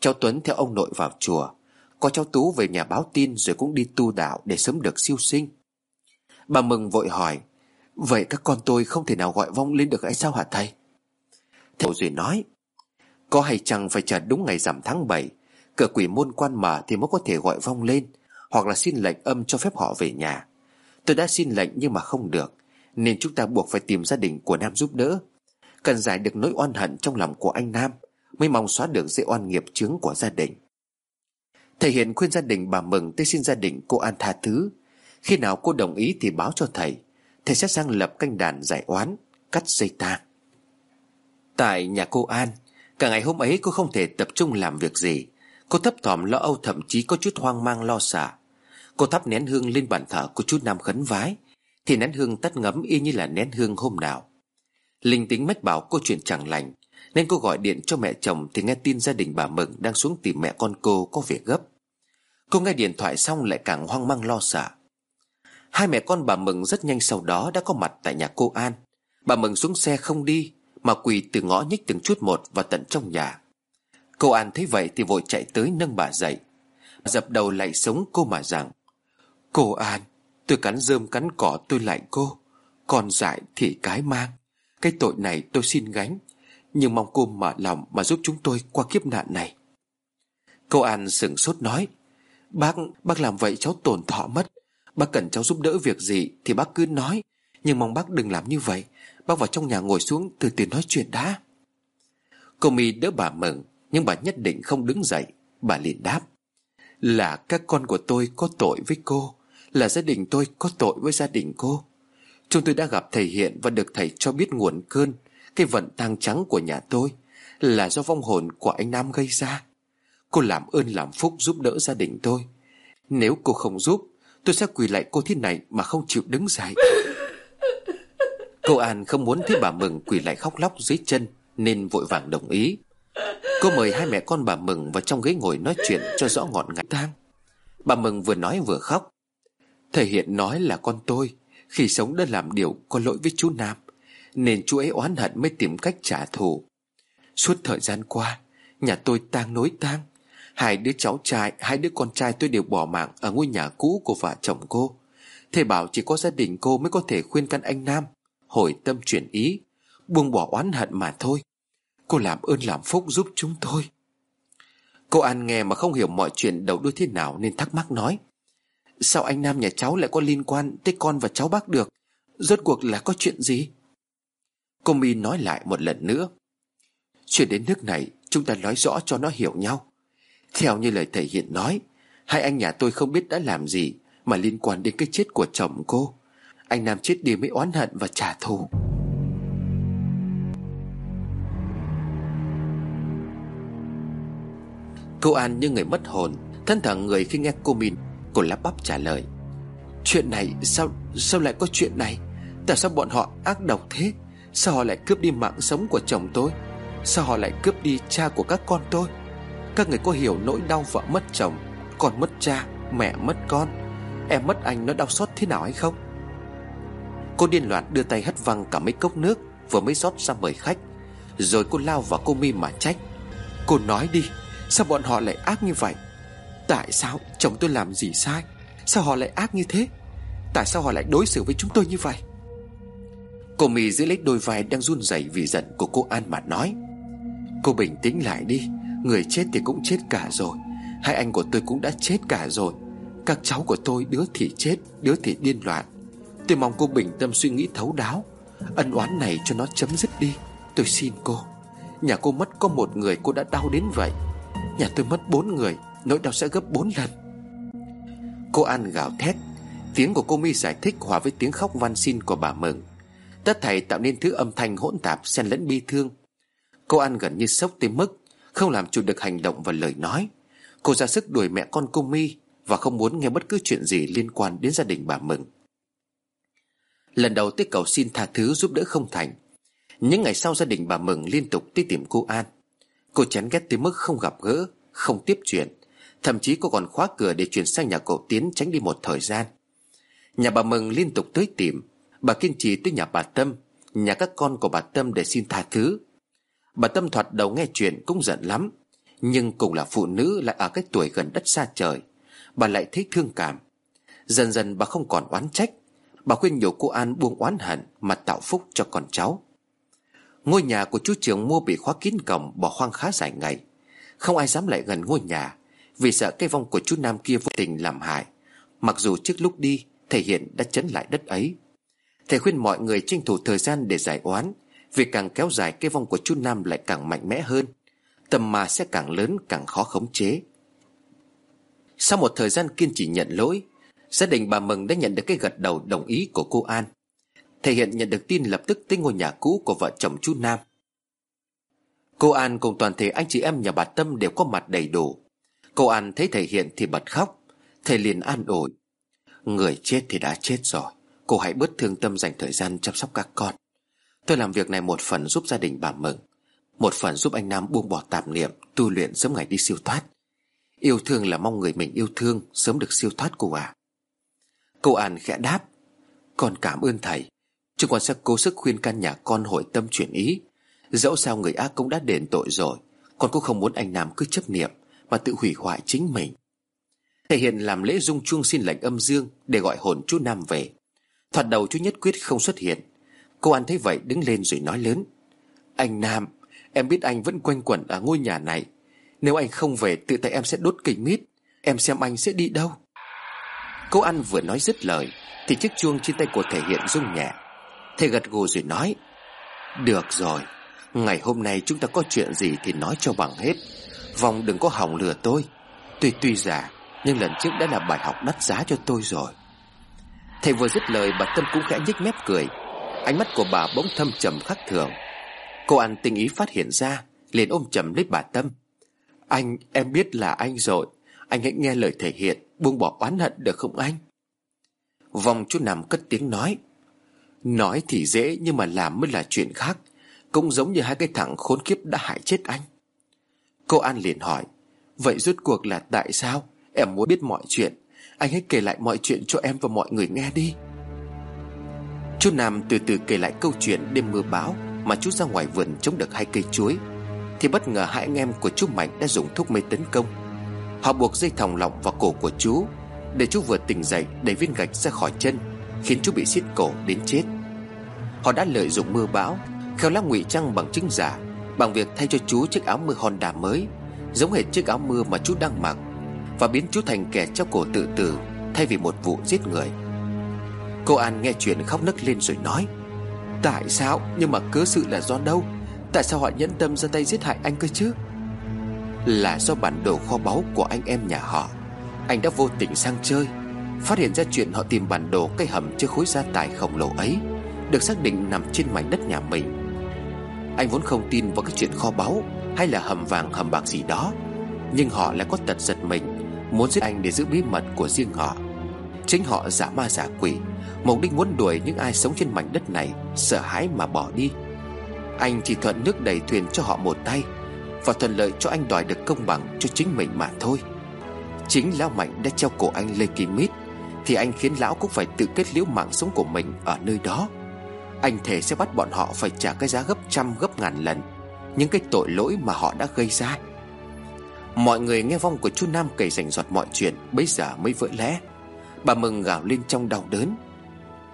Cháu Tuấn theo ông nội vào chùa, Có cháu Tú về nhà báo tin Rồi cũng đi tu đạo để sớm được siêu sinh. Bà Mừng vội hỏi, Vậy các con tôi không thể nào gọi vong lên được hay sao hả thầy? Thầy Duy nói, Có hay chăng phải chờ đúng ngày rằm tháng 7 Cửa quỷ môn quan mở thì mới có thể gọi vong lên, Hoặc là xin lệnh âm cho phép họ về nhà. Tôi đã xin lệnh nhưng mà không được. Nên chúng ta buộc phải tìm gia đình của Nam giúp đỡ. Cần giải được nỗi oan hận trong lòng của anh Nam Mới mong xóa được dễ oan nghiệp chướng của gia đình. Thầy Hiền khuyên gia đình bà Mừng tới xin gia đình cô An tha thứ. Khi nào cô đồng ý thì báo cho thầy. Thầy sẽ sang lập canh đàn giải oán, Cắt dây tang Tại nhà cô An, Cả ngày hôm ấy cô không thể tập trung làm việc gì. Cô thấp thỏm lo âu, thậm chí có chút hoang mang lo sợ. Cô thắp nén hương lên bàn thờ của chú Nam khấn vái. Thì nén hương tắt ngấm y như là nén hương hôm nào. Linh tính mách bảo cô chuyện chẳng lành, Nên cô gọi điện cho mẹ chồng Thì nghe tin gia đình bà Mừng đang xuống tìm mẹ con cô có việc gấp. Cô nghe điện thoại xong lại càng hoang mang lo sợ. Hai mẹ con bà Mừng rất nhanh sau đó đã có mặt tại nhà cô An. Bà Mừng xuống xe không đi, Mà quỳ từ ngõ nhích từng chút một vào tận trong nhà. Cô An thấy vậy thì vội chạy tới nâng bà dậy. Dập đầu lại sống cô mà rằng, Cô An Tôi cắn rơm cắn cỏ tôi lại cô. Còn dại thì cái mang. Cái tội này tôi xin gánh. Nhưng mong cô mở lòng mà giúp chúng tôi qua kiếp nạn này. Cô An sừng sốt nói Bác, bác làm vậy cháu tổn thọ mất. Bác cần cháu giúp đỡ việc gì Thì bác cứ nói. Nhưng mong bác đừng làm như vậy. Bác vào trong nhà ngồi xuống từ từ nói chuyện đã. Cô mi đỡ bà mừng Nhưng bà nhất định không đứng dậy. Bà liền đáp Là các con của tôi có tội với cô. Là gia đình tôi có tội với gia đình cô. Chúng tôi đã gặp thầy Hiện Và được thầy cho biết nguồn cơn, Cái vận tang trắng của nhà tôi Là do vong hồn của anh Nam gây ra. Cô làm ơn làm phúc giúp đỡ gia đình tôi. Nếu cô không giúp, Tôi sẽ quỳ lại cô thế này Mà không chịu đứng dậy. Cô An không muốn thấy bà Mừng quỳ lại khóc lóc dưới chân, Nên vội vàng đồng ý. Cô mời hai mẹ con bà Mừng vào trong ghế ngồi nói chuyện cho rõ ngọn ngành tang. Bà Mừng vừa nói vừa khóc thể Hiện nói là con tôi. Khi sống đã làm điều có lỗi với chú Nam, Nên chú ấy oán hận mới tìm cách trả thù. Suốt thời gian qua, Nhà tôi tang nối tang. Hai đứa cháu trai, Hai đứa con trai tôi đều bỏ mạng Ở ngôi nhà cũ của vợ chồng cô. Thầy bảo chỉ có gia đình cô mới có thể khuyên can anh Nam, Hồi tâm chuyển ý, Buông bỏ oán hận mà thôi. Cô làm ơn làm phúc giúp chúng tôi. Cô An nghe mà không hiểu mọi chuyện đầu đuôi thế nào Nên thắc mắc nói Sao anh Nam nhà cháu lại có liên quan Tới con và cháu bác được? Rốt cuộc là có chuyện gì? Cô Mi nói lại một lần nữa. Chuyện đến nước này, Chúng ta nói rõ cho nó hiểu nhau. Theo như lời thầy Hiện nói, Hai anh nhà tôi không biết đã làm gì Mà liên quan đến cái chết của chồng cô. Anh Nam chết đi mới oán hận và trả thù. Cô An như người mất hồn Thân thẳng người khi nghe cô Min Cô lắp bắp trả lời. Chuyện này, sao sao lại có chuyện này? Tại sao bọn họ ác độc thế? Sao họ lại cướp đi mạng sống của chồng tôi? Sao họ lại cướp đi cha của các con tôi? Các người có hiểu nỗi đau vợ mất chồng, Con mất cha, Mẹ mất con, Em mất anh nó đau xót thế nào hay không? Cô điên loạn đưa tay hất văng cả mấy cốc nước, Vừa mới rót ra mời khách. Rồi cô lao vào cô mi mà trách. Cô nói đi, Sao bọn họ lại ác như vậy? Tại sao chồng tôi làm gì sai? Sao họ lại ác như thế? Tại sao họ lại đối xử với chúng tôi như vậy? Cô mì giữ lấy đôi vai đang run rẩy vì giận của cô An mà nói. Cô bình tĩnh lại đi, Người chết thì cũng chết cả rồi. Hai anh của tôi cũng đã chết cả rồi. Các cháu của tôi đứa thì chết, Đứa thì điên loạn. Tôi mong cô bình tâm suy nghĩ thấu đáo. Ân oán này cho nó chấm dứt đi. Tôi xin cô. Nhà cô mất có một người cô đã đau đến vậy. Nhà tôi mất bốn người. Nỗi đau sẽ gấp bốn lần. Cô An gào thét. Tiếng của cô mi giải thích hòa với tiếng khóc van xin của bà Mừng. Tất thảy tạo nên thứ âm thanh hỗn tạp xen lẫn bi thương. Cô An gần như sốc tới mức Không làm chủ được hành động và lời nói. Cô ra sức đuổi mẹ con cô mi Và không muốn nghe bất cứ chuyện gì liên quan đến gia đình bà Mừng. Lần đầu tới cầu xin tha thứ giúp đỡ không thành. Những ngày sau gia đình bà Mừng liên tục tới tìm cô An. Cô chán ghét tới mức không gặp gỡ, Không tiếp chuyện. Thậm chí cô còn khóa cửa để chuyển sang nhà cậu Tiến tránh đi một thời gian. Nhà bà Mừng liên tục tới tìm. Bà kiên trì tới nhà bà Tâm, Nhà các con của bà Tâm để xin tha thứ. Bà Tâm thoạt đầu nghe chuyện cũng giận lắm, Nhưng cùng là phụ nữ lại ở cái tuổi gần đất xa trời. Bà lại thấy thương cảm. Dần dần bà không còn oán trách. Bà khuyên nhủ cô An buông oán hận Mà tạo phúc cho con cháu. Ngôi nhà của chú trường mua bị khóa kín cổng, Bỏ hoang khá dài ngày. Không ai dám lại gần ngôi nhà. Vì sợ cái vong của chú Nam kia vô tình làm hại. Mặc dù trước lúc đi, Thể hiện đã chấn lại đất ấy. Thầy khuyên mọi người tranh thủ thời gian để giải oán, Vì càng kéo dài cái vong của chú Nam lại càng mạnh mẽ hơn. Tầm mà sẽ càng lớn, càng khó khống chế. Sau một thời gian kiên trì nhận lỗi, Gia đình bà Mừng đã nhận được cái gật đầu đồng ý của cô An. Thể hiện nhận được tin lập tức tới ngôi nhà cũ của vợ chồng chú Nam. Cô An cùng toàn thể anh chị em nhà bà Tâm đều có mặt đầy đủ. Cô An thấy thầy Hiện thì bật khóc. Thầy liền an ủi. Người chết thì đã chết rồi. Cô hãy bớt thương tâm dành thời gian chăm sóc các con. Tôi làm việc này một phần giúp gia đình bà mừng, Một phần giúp anh Nam buông bỏ tạp niệm, Tu luyện sớm ngày đi siêu thoát. Yêu thương là mong người mình yêu thương, Sớm được siêu thoát cô à Cô An khẽ đáp. Con cảm ơn thầy. Chúng con sẽ cố sức khuyên can nhà con hội tâm chuyển ý. Dẫu sao người ác cũng đã đền tội rồi, Con cũng không muốn anh Nam cứ chấp niệm. Mà tự hủy hoại chính mình. Thể hiện làm lễ dung chuông xin lệnh âm dương Để gọi hồn chú Nam về. Thoạt đầu chú nhất quyết không xuất hiện. Cô An thấy vậy đứng lên rồi nói lớn. Anh Nam, Em biết anh vẫn quanh quẩn ở ngôi nhà này. Nếu anh không về, tự tay em sẽ đốt cây mít. Em xem anh sẽ đi đâu. Cô An vừa nói dứt lời, Thì chiếc chuông trên tay của thể hiện rung nhẹ. Thầy gật gù rồi nói, Được rồi, Ngày hôm nay chúng ta có chuyện gì thì nói cho bằng hết. Vòng đừng có hỏng lừa tôi. Tuy tuy già, Nhưng lần trước đã là bài học đắt giá cho tôi rồi. Thầy vừa dứt lời, bà Tâm cũng khẽ nhếch mép cười. Ánh mắt của bà bỗng thâm trầm khác thường. Cô ăn tinh ý phát hiện ra, liền ôm chầm lấy bà Tâm. Anh, em biết là anh rồi. Anh hãy nghe lời thể hiện, Buông bỏ oán hận được không anh? Vòng chú nằm cất tiếng nói. Nói thì dễ, nhưng mà làm mới là chuyện khác. Cũng giống như hai cái thằng khốn kiếp đã hại chết anh. Cô An liền hỏi, Vậy rốt cuộc là tại sao? Em muốn biết mọi chuyện. Anh hãy kể lại mọi chuyện cho em và mọi người nghe đi. Chú Nam từ từ kể lại câu chuyện đêm mưa bão Mà chú ra ngoài vườn chống được hai cây chuối. Thì bất ngờ hai anh em của chú Mạnh đã dùng thuốc mê tấn công. Họ buộc dây thòng lọng vào cổ của chú, Để chú vừa tỉnh dậy đẩy viên gạch ra khỏi chân, Khiến chú bị xiết cổ đến chết. Họ đã lợi dụng mưa bão, Khéo léo ngụy trang bằng chứng giả Bằng việc thay cho chú chiếc áo mưa Honda mới, Giống hệt chiếc áo mưa mà chú đang mặc, Và biến chú thành kẻ treo cổ tự tử Thay vì một vụ giết người. Cô An nghe chuyện khóc nức lên rồi nói, Tại sao? Nhưng mà cớ sự là do đâu? Tại sao họ nhẫn tâm ra tay giết hại anh cơ chứ? Là do bản đồ kho báu của anh em nhà họ. Anh đã vô tình sang chơi, Phát hiện ra chuyện họ tìm bản đồ cây hầm chứa khối gia tài khổng lồ ấy, Được xác định nằm trên mảnh đất nhà mình. Anh vốn không tin vào cái chuyện kho báu Hay là hầm vàng hầm bạc gì đó. Nhưng họ lại có tật giật mình, Muốn giết anh để giữ bí mật của riêng họ. Chính họ giả ma giả quỷ, Mục đích muốn đuổi những ai sống trên mảnh đất này, Sợ hãi mà bỏ đi. Anh chỉ thuận nước đẩy thuyền cho họ một tay Và thuận lợi cho anh đòi được công bằng cho chính mình mà thôi. Chính Lão Mạnh đã treo cổ anh Lê Kim Mít, Thì anh khiến Lão cũng phải tự kết liễu mạng sống của mình ở nơi đó. Anh thề sẽ bắt bọn họ phải trả cái giá gấp trăm, gấp ngàn lần Những cái tội lỗi mà họ đã gây ra. Mọi người nghe vong của chú Nam kể rành giọt mọi chuyện Bây giờ mới vỡ lẽ. Bà mừng gào lên trong đau đớn.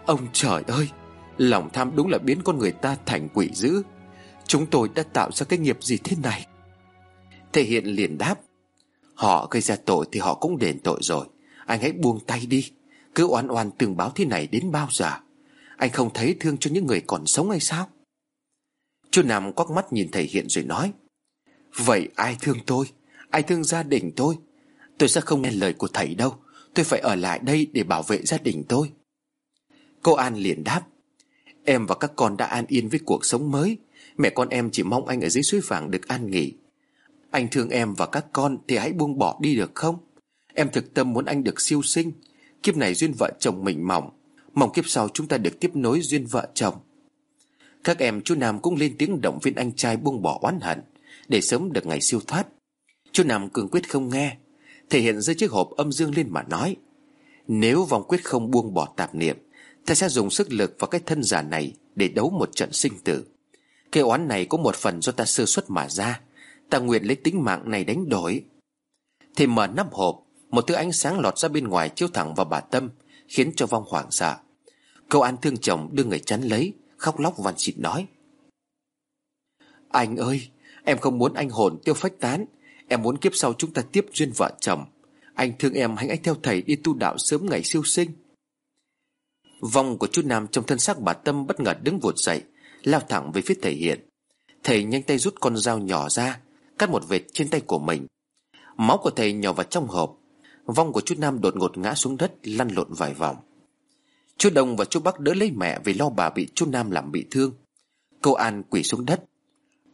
Ông trời ơi, Lòng tham đúng là biến con người ta thành quỷ dữ. Chúng tôi đã tạo ra cái nghiệp gì thế này? Thể hiện liền đáp, Họ gây ra tội thì họ cũng đền tội rồi. Anh hãy buông tay đi. Cứ oan oan tường báo thế này đến bao giờ? Anh không thấy thương cho những người còn sống hay sao? Chú Nam quắc mắt nhìn thầy Hiện rồi nói, Vậy ai thương tôi? Ai thương gia đình tôi? Tôi sẽ không nghe lời của thầy đâu. Tôi phải ở lại đây để bảo vệ gia đình tôi. Cô An liền đáp, Em và các con đã an yên với cuộc sống mới. Mẹ con em chỉ mong anh ở dưới suối vàng được an nghỉ. Anh thương em và các con Thì hãy buông bỏ đi được không? Em thực tâm muốn anh được siêu sinh. Kiếp này duyên vợ chồng mình mỏng. Mong kiếp sau chúng ta được tiếp nối duyên vợ chồng. Các em chú Nam cũng lên tiếng động viên anh trai buông bỏ oán hận, Để sớm được ngày siêu thoát. Chú Nam cường quyết không nghe, Thể hiện dưới chiếc hộp âm dương lên mà nói, Nếu vòng quyết không buông bỏ tạp niệm, Ta sẽ dùng sức lực vào cái thân giả này Để đấu một trận sinh tử. Cái oán này có một phần do ta sơ xuất mà ra, Ta nguyện lấy tính mạng này đánh đổi. Thì mở nắp hộp, Một thứ ánh sáng lọt ra bên ngoài chiếu thẳng vào bà Tâm Khiến cho vong hoảng sợ. Câu an thương chồng đưa người chắn lấy, Khóc lóc van xịt nói. Anh ơi, Em không muốn anh hồn tiêu phách tán. Em muốn kiếp sau chúng ta tiếp duyên vợ chồng. Anh thương em, hãy anh theo thầy đi tu đạo sớm ngày siêu sinh. Vong của chú Nam trong thân xác bà Tâm bất ngờ đứng vụt dậy, Lao thẳng về phía thầy Hiện Thầy nhanh tay rút con dao nhỏ ra, Cắt một vệt trên tay của mình. Máu của thầy nhỏ vào trong hộp Vong của chú Nam đột ngột ngã xuống đất, Lăn lộn vài vòng. Chú Đông và chú Bắc đỡ lấy mẹ Vì lo bà bị chú Nam làm bị thương. Cô An quỳ xuống đất.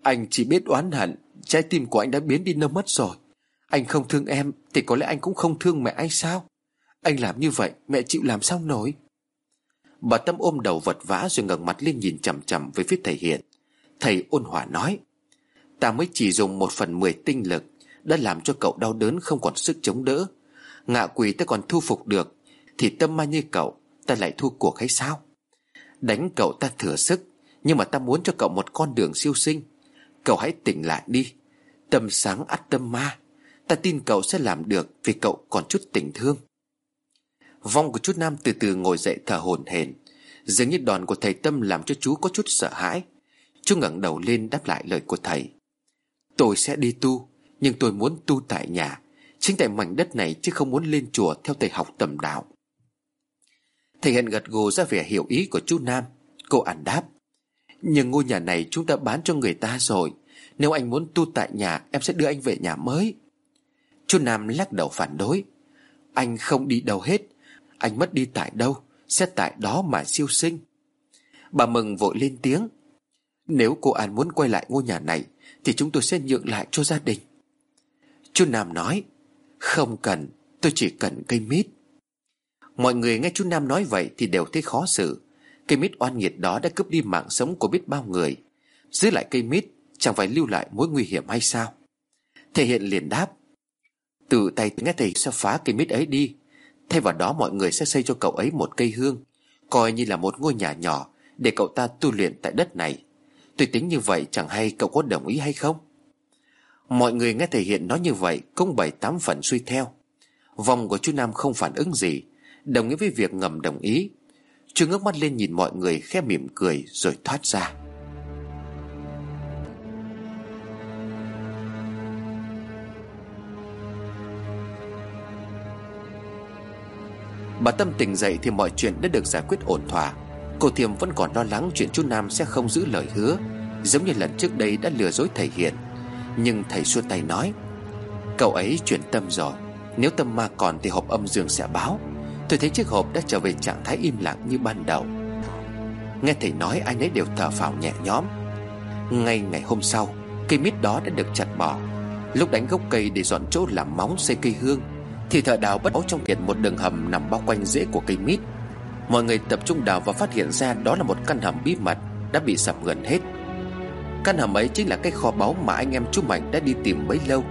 Anh chỉ biết oán hận, Trái tim của anh đã biến đi nâu mất rồi. Anh không thương em, Thì có lẽ anh cũng không thương mẹ anh sao? Anh làm như vậy, mẹ chịu làm sao nổi? Bà Tâm ôm đầu vật vã rồi ngẩng mặt lên nhìn chằm chằm với phía thầy Hiện Thầy ôn hòa nói, Ta mới chỉ dùng một phần mười tinh lực, Đã làm cho cậu đau đớn không còn sức chống đỡ. Ngạ quỷ ta còn thu phục được, Thì tâm ma như cậu, Ta lại thua cuộc hay sao? Đánh cậu ta thừa sức, Nhưng mà ta muốn cho cậu một con đường siêu sinh. Cậu hãy tỉnh lại đi. Tâm sáng ắt tâm ma. Ta tin cậu sẽ làm được Vì cậu còn chút tình thương. Vong của chú Nam từ từ ngồi dậy thở hổn hển. Dường như đòn của thầy Tâm làm cho chú có chút sợ hãi. Chú ngẩng đầu lên đáp lại lời của thầy. Tôi sẽ đi tu, Nhưng tôi muốn tu tại nhà. Chính tại mảnh đất này chứ không muốn lên chùa Theo thầy học tầm đạo. Thầy hẹn gật gù ra vẻ hiểu ý của chú Nam. Cô ản đáp, Nhưng ngôi nhà này chúng ta bán cho người ta rồi. Nếu anh muốn tu tại nhà, Em sẽ đưa anh về nhà mới. Chú Nam lắc đầu phản đối, Anh không đi đâu hết. Anh mất đi tại đâu, Sẽ tại đó mà siêu sinh. Bà Mừng vội lên tiếng, Nếu cô An muốn quay lại ngôi nhà này, Thì chúng tôi sẽ nhượng lại cho gia đình. Chú Nam nói không cần, Tôi chỉ cần cây mít. Mọi người nghe chú Nam nói vậy Thì đều thấy khó xử. Cây mít oan nghiệt đó đã cướp đi mạng sống của biết bao người. Giữ lại cây mít, Chẳng phải lưu lại mối nguy hiểm hay sao? Thể hiện liền đáp, Từ tay nghe thầy sẽ phá cây mít ấy đi. Thay vào đó mọi người sẽ xây cho cậu ấy một cây hương, Coi như là một ngôi nhà nhỏ, Để cậu ta tu luyện tại đất này. Tôi tính như vậy chẳng hay cậu có đồng ý hay không? Mọi người nghe thể hiện nói như vậy Cũng bảy tám phần suy theo. Vòng của chú Nam không phản ứng gì, Đồng nghĩa với việc ngầm đồng ý. Chú ngước mắt lên nhìn mọi người khẽ mỉm cười Rồi thoát ra. Bà Tâm tỉnh dậy thì mọi chuyện đã được giải quyết ổn thỏa. Cô Thiềm vẫn còn lo lắng chuyện chú Nam sẽ không giữ lời hứa, Giống như lần trước đây đã lừa dối thầy hiện. Nhưng thầy xua tay nói, Cậu ấy chuyển tâm rồi. Nếu tâm ma còn thì hộp âm dương sẽ báo. Tôi thấy chiếc hộp đã trở về trạng thái im lặng như ban đầu. Nghe thầy nói, ai nấy đều thở phào nhẹ nhõm. Ngay ngày hôm sau, Cây mít đó đã được chặt bỏ. Lúc đánh gốc cây để dọn chỗ làm móng xây cây hương, Thì thợ đào bất ấu trong kiệt một đường hầm nằm bao quanh rễ của cây mít. Mọi người tập trung đào và phát hiện ra đó là một căn hầm bí mật Đã bị sập gần hết. Căn hầm ấy chính là cái kho báu mà anh em chú Mạnh đã đi tìm mấy lâu.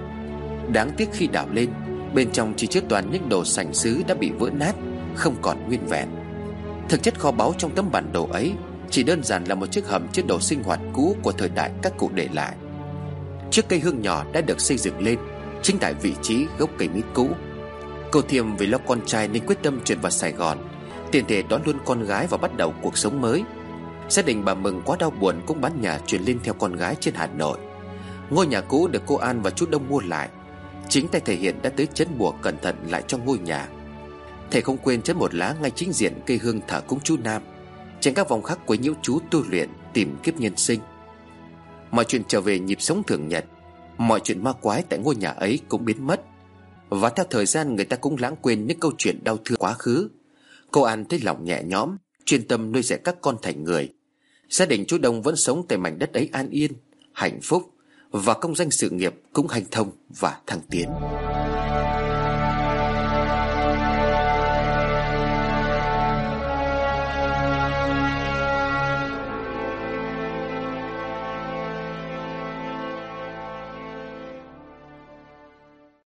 Đáng tiếc khi đào lên, Bên trong chỉ chứa toàn những đồ sành sứ đã bị vỡ nát, Không còn nguyên vẹn. Thực chất kho báu trong tấm bản đồ ấy Chỉ đơn giản là một chiếc hầm chứa đồ sinh hoạt cũ Của thời đại các cụ để lại. Chiếc cây hương nhỏ đã được xây dựng lên, Chính tại vị trí gốc cây mít cũ. Cô Thiêm vì lo con trai nên quyết tâm chuyển vào Sài Gòn Tiền thể đón luôn con gái và bắt đầu cuộc sống mới. Gia đình bà Mừng quá đau buồn cũng bán nhà chuyển lên theo con gái trên Hà Nội. Ngôi nhà cũ được cô An và chú Đông mua lại. Chính tay thầy Hiện đã tới chấn bùa cẩn thận lại trong ngôi nhà. Thầy không quên chấn một lá ngay chính diện cây hương thờ cúng chú Nam. Tránh các vòng khắc quấy nhiễu chú tu luyện, tìm kiếp nhân sinh. Mọi chuyện trở về nhịp sống thường nhật. Mọi chuyện ma quái tại ngôi nhà ấy cũng biến mất. Và theo thời gian người ta cũng lãng quên những câu chuyện đau thương quá khứ. Cô An thấy lòng nhẹ nhõm. Chuyên tâm nuôi dạy các con thành người. Gia đình chú Đông vẫn sống tại mảnh đất ấy an yên, Hạnh phúc Và công danh sự nghiệp cũng hành thông và thăng tiến.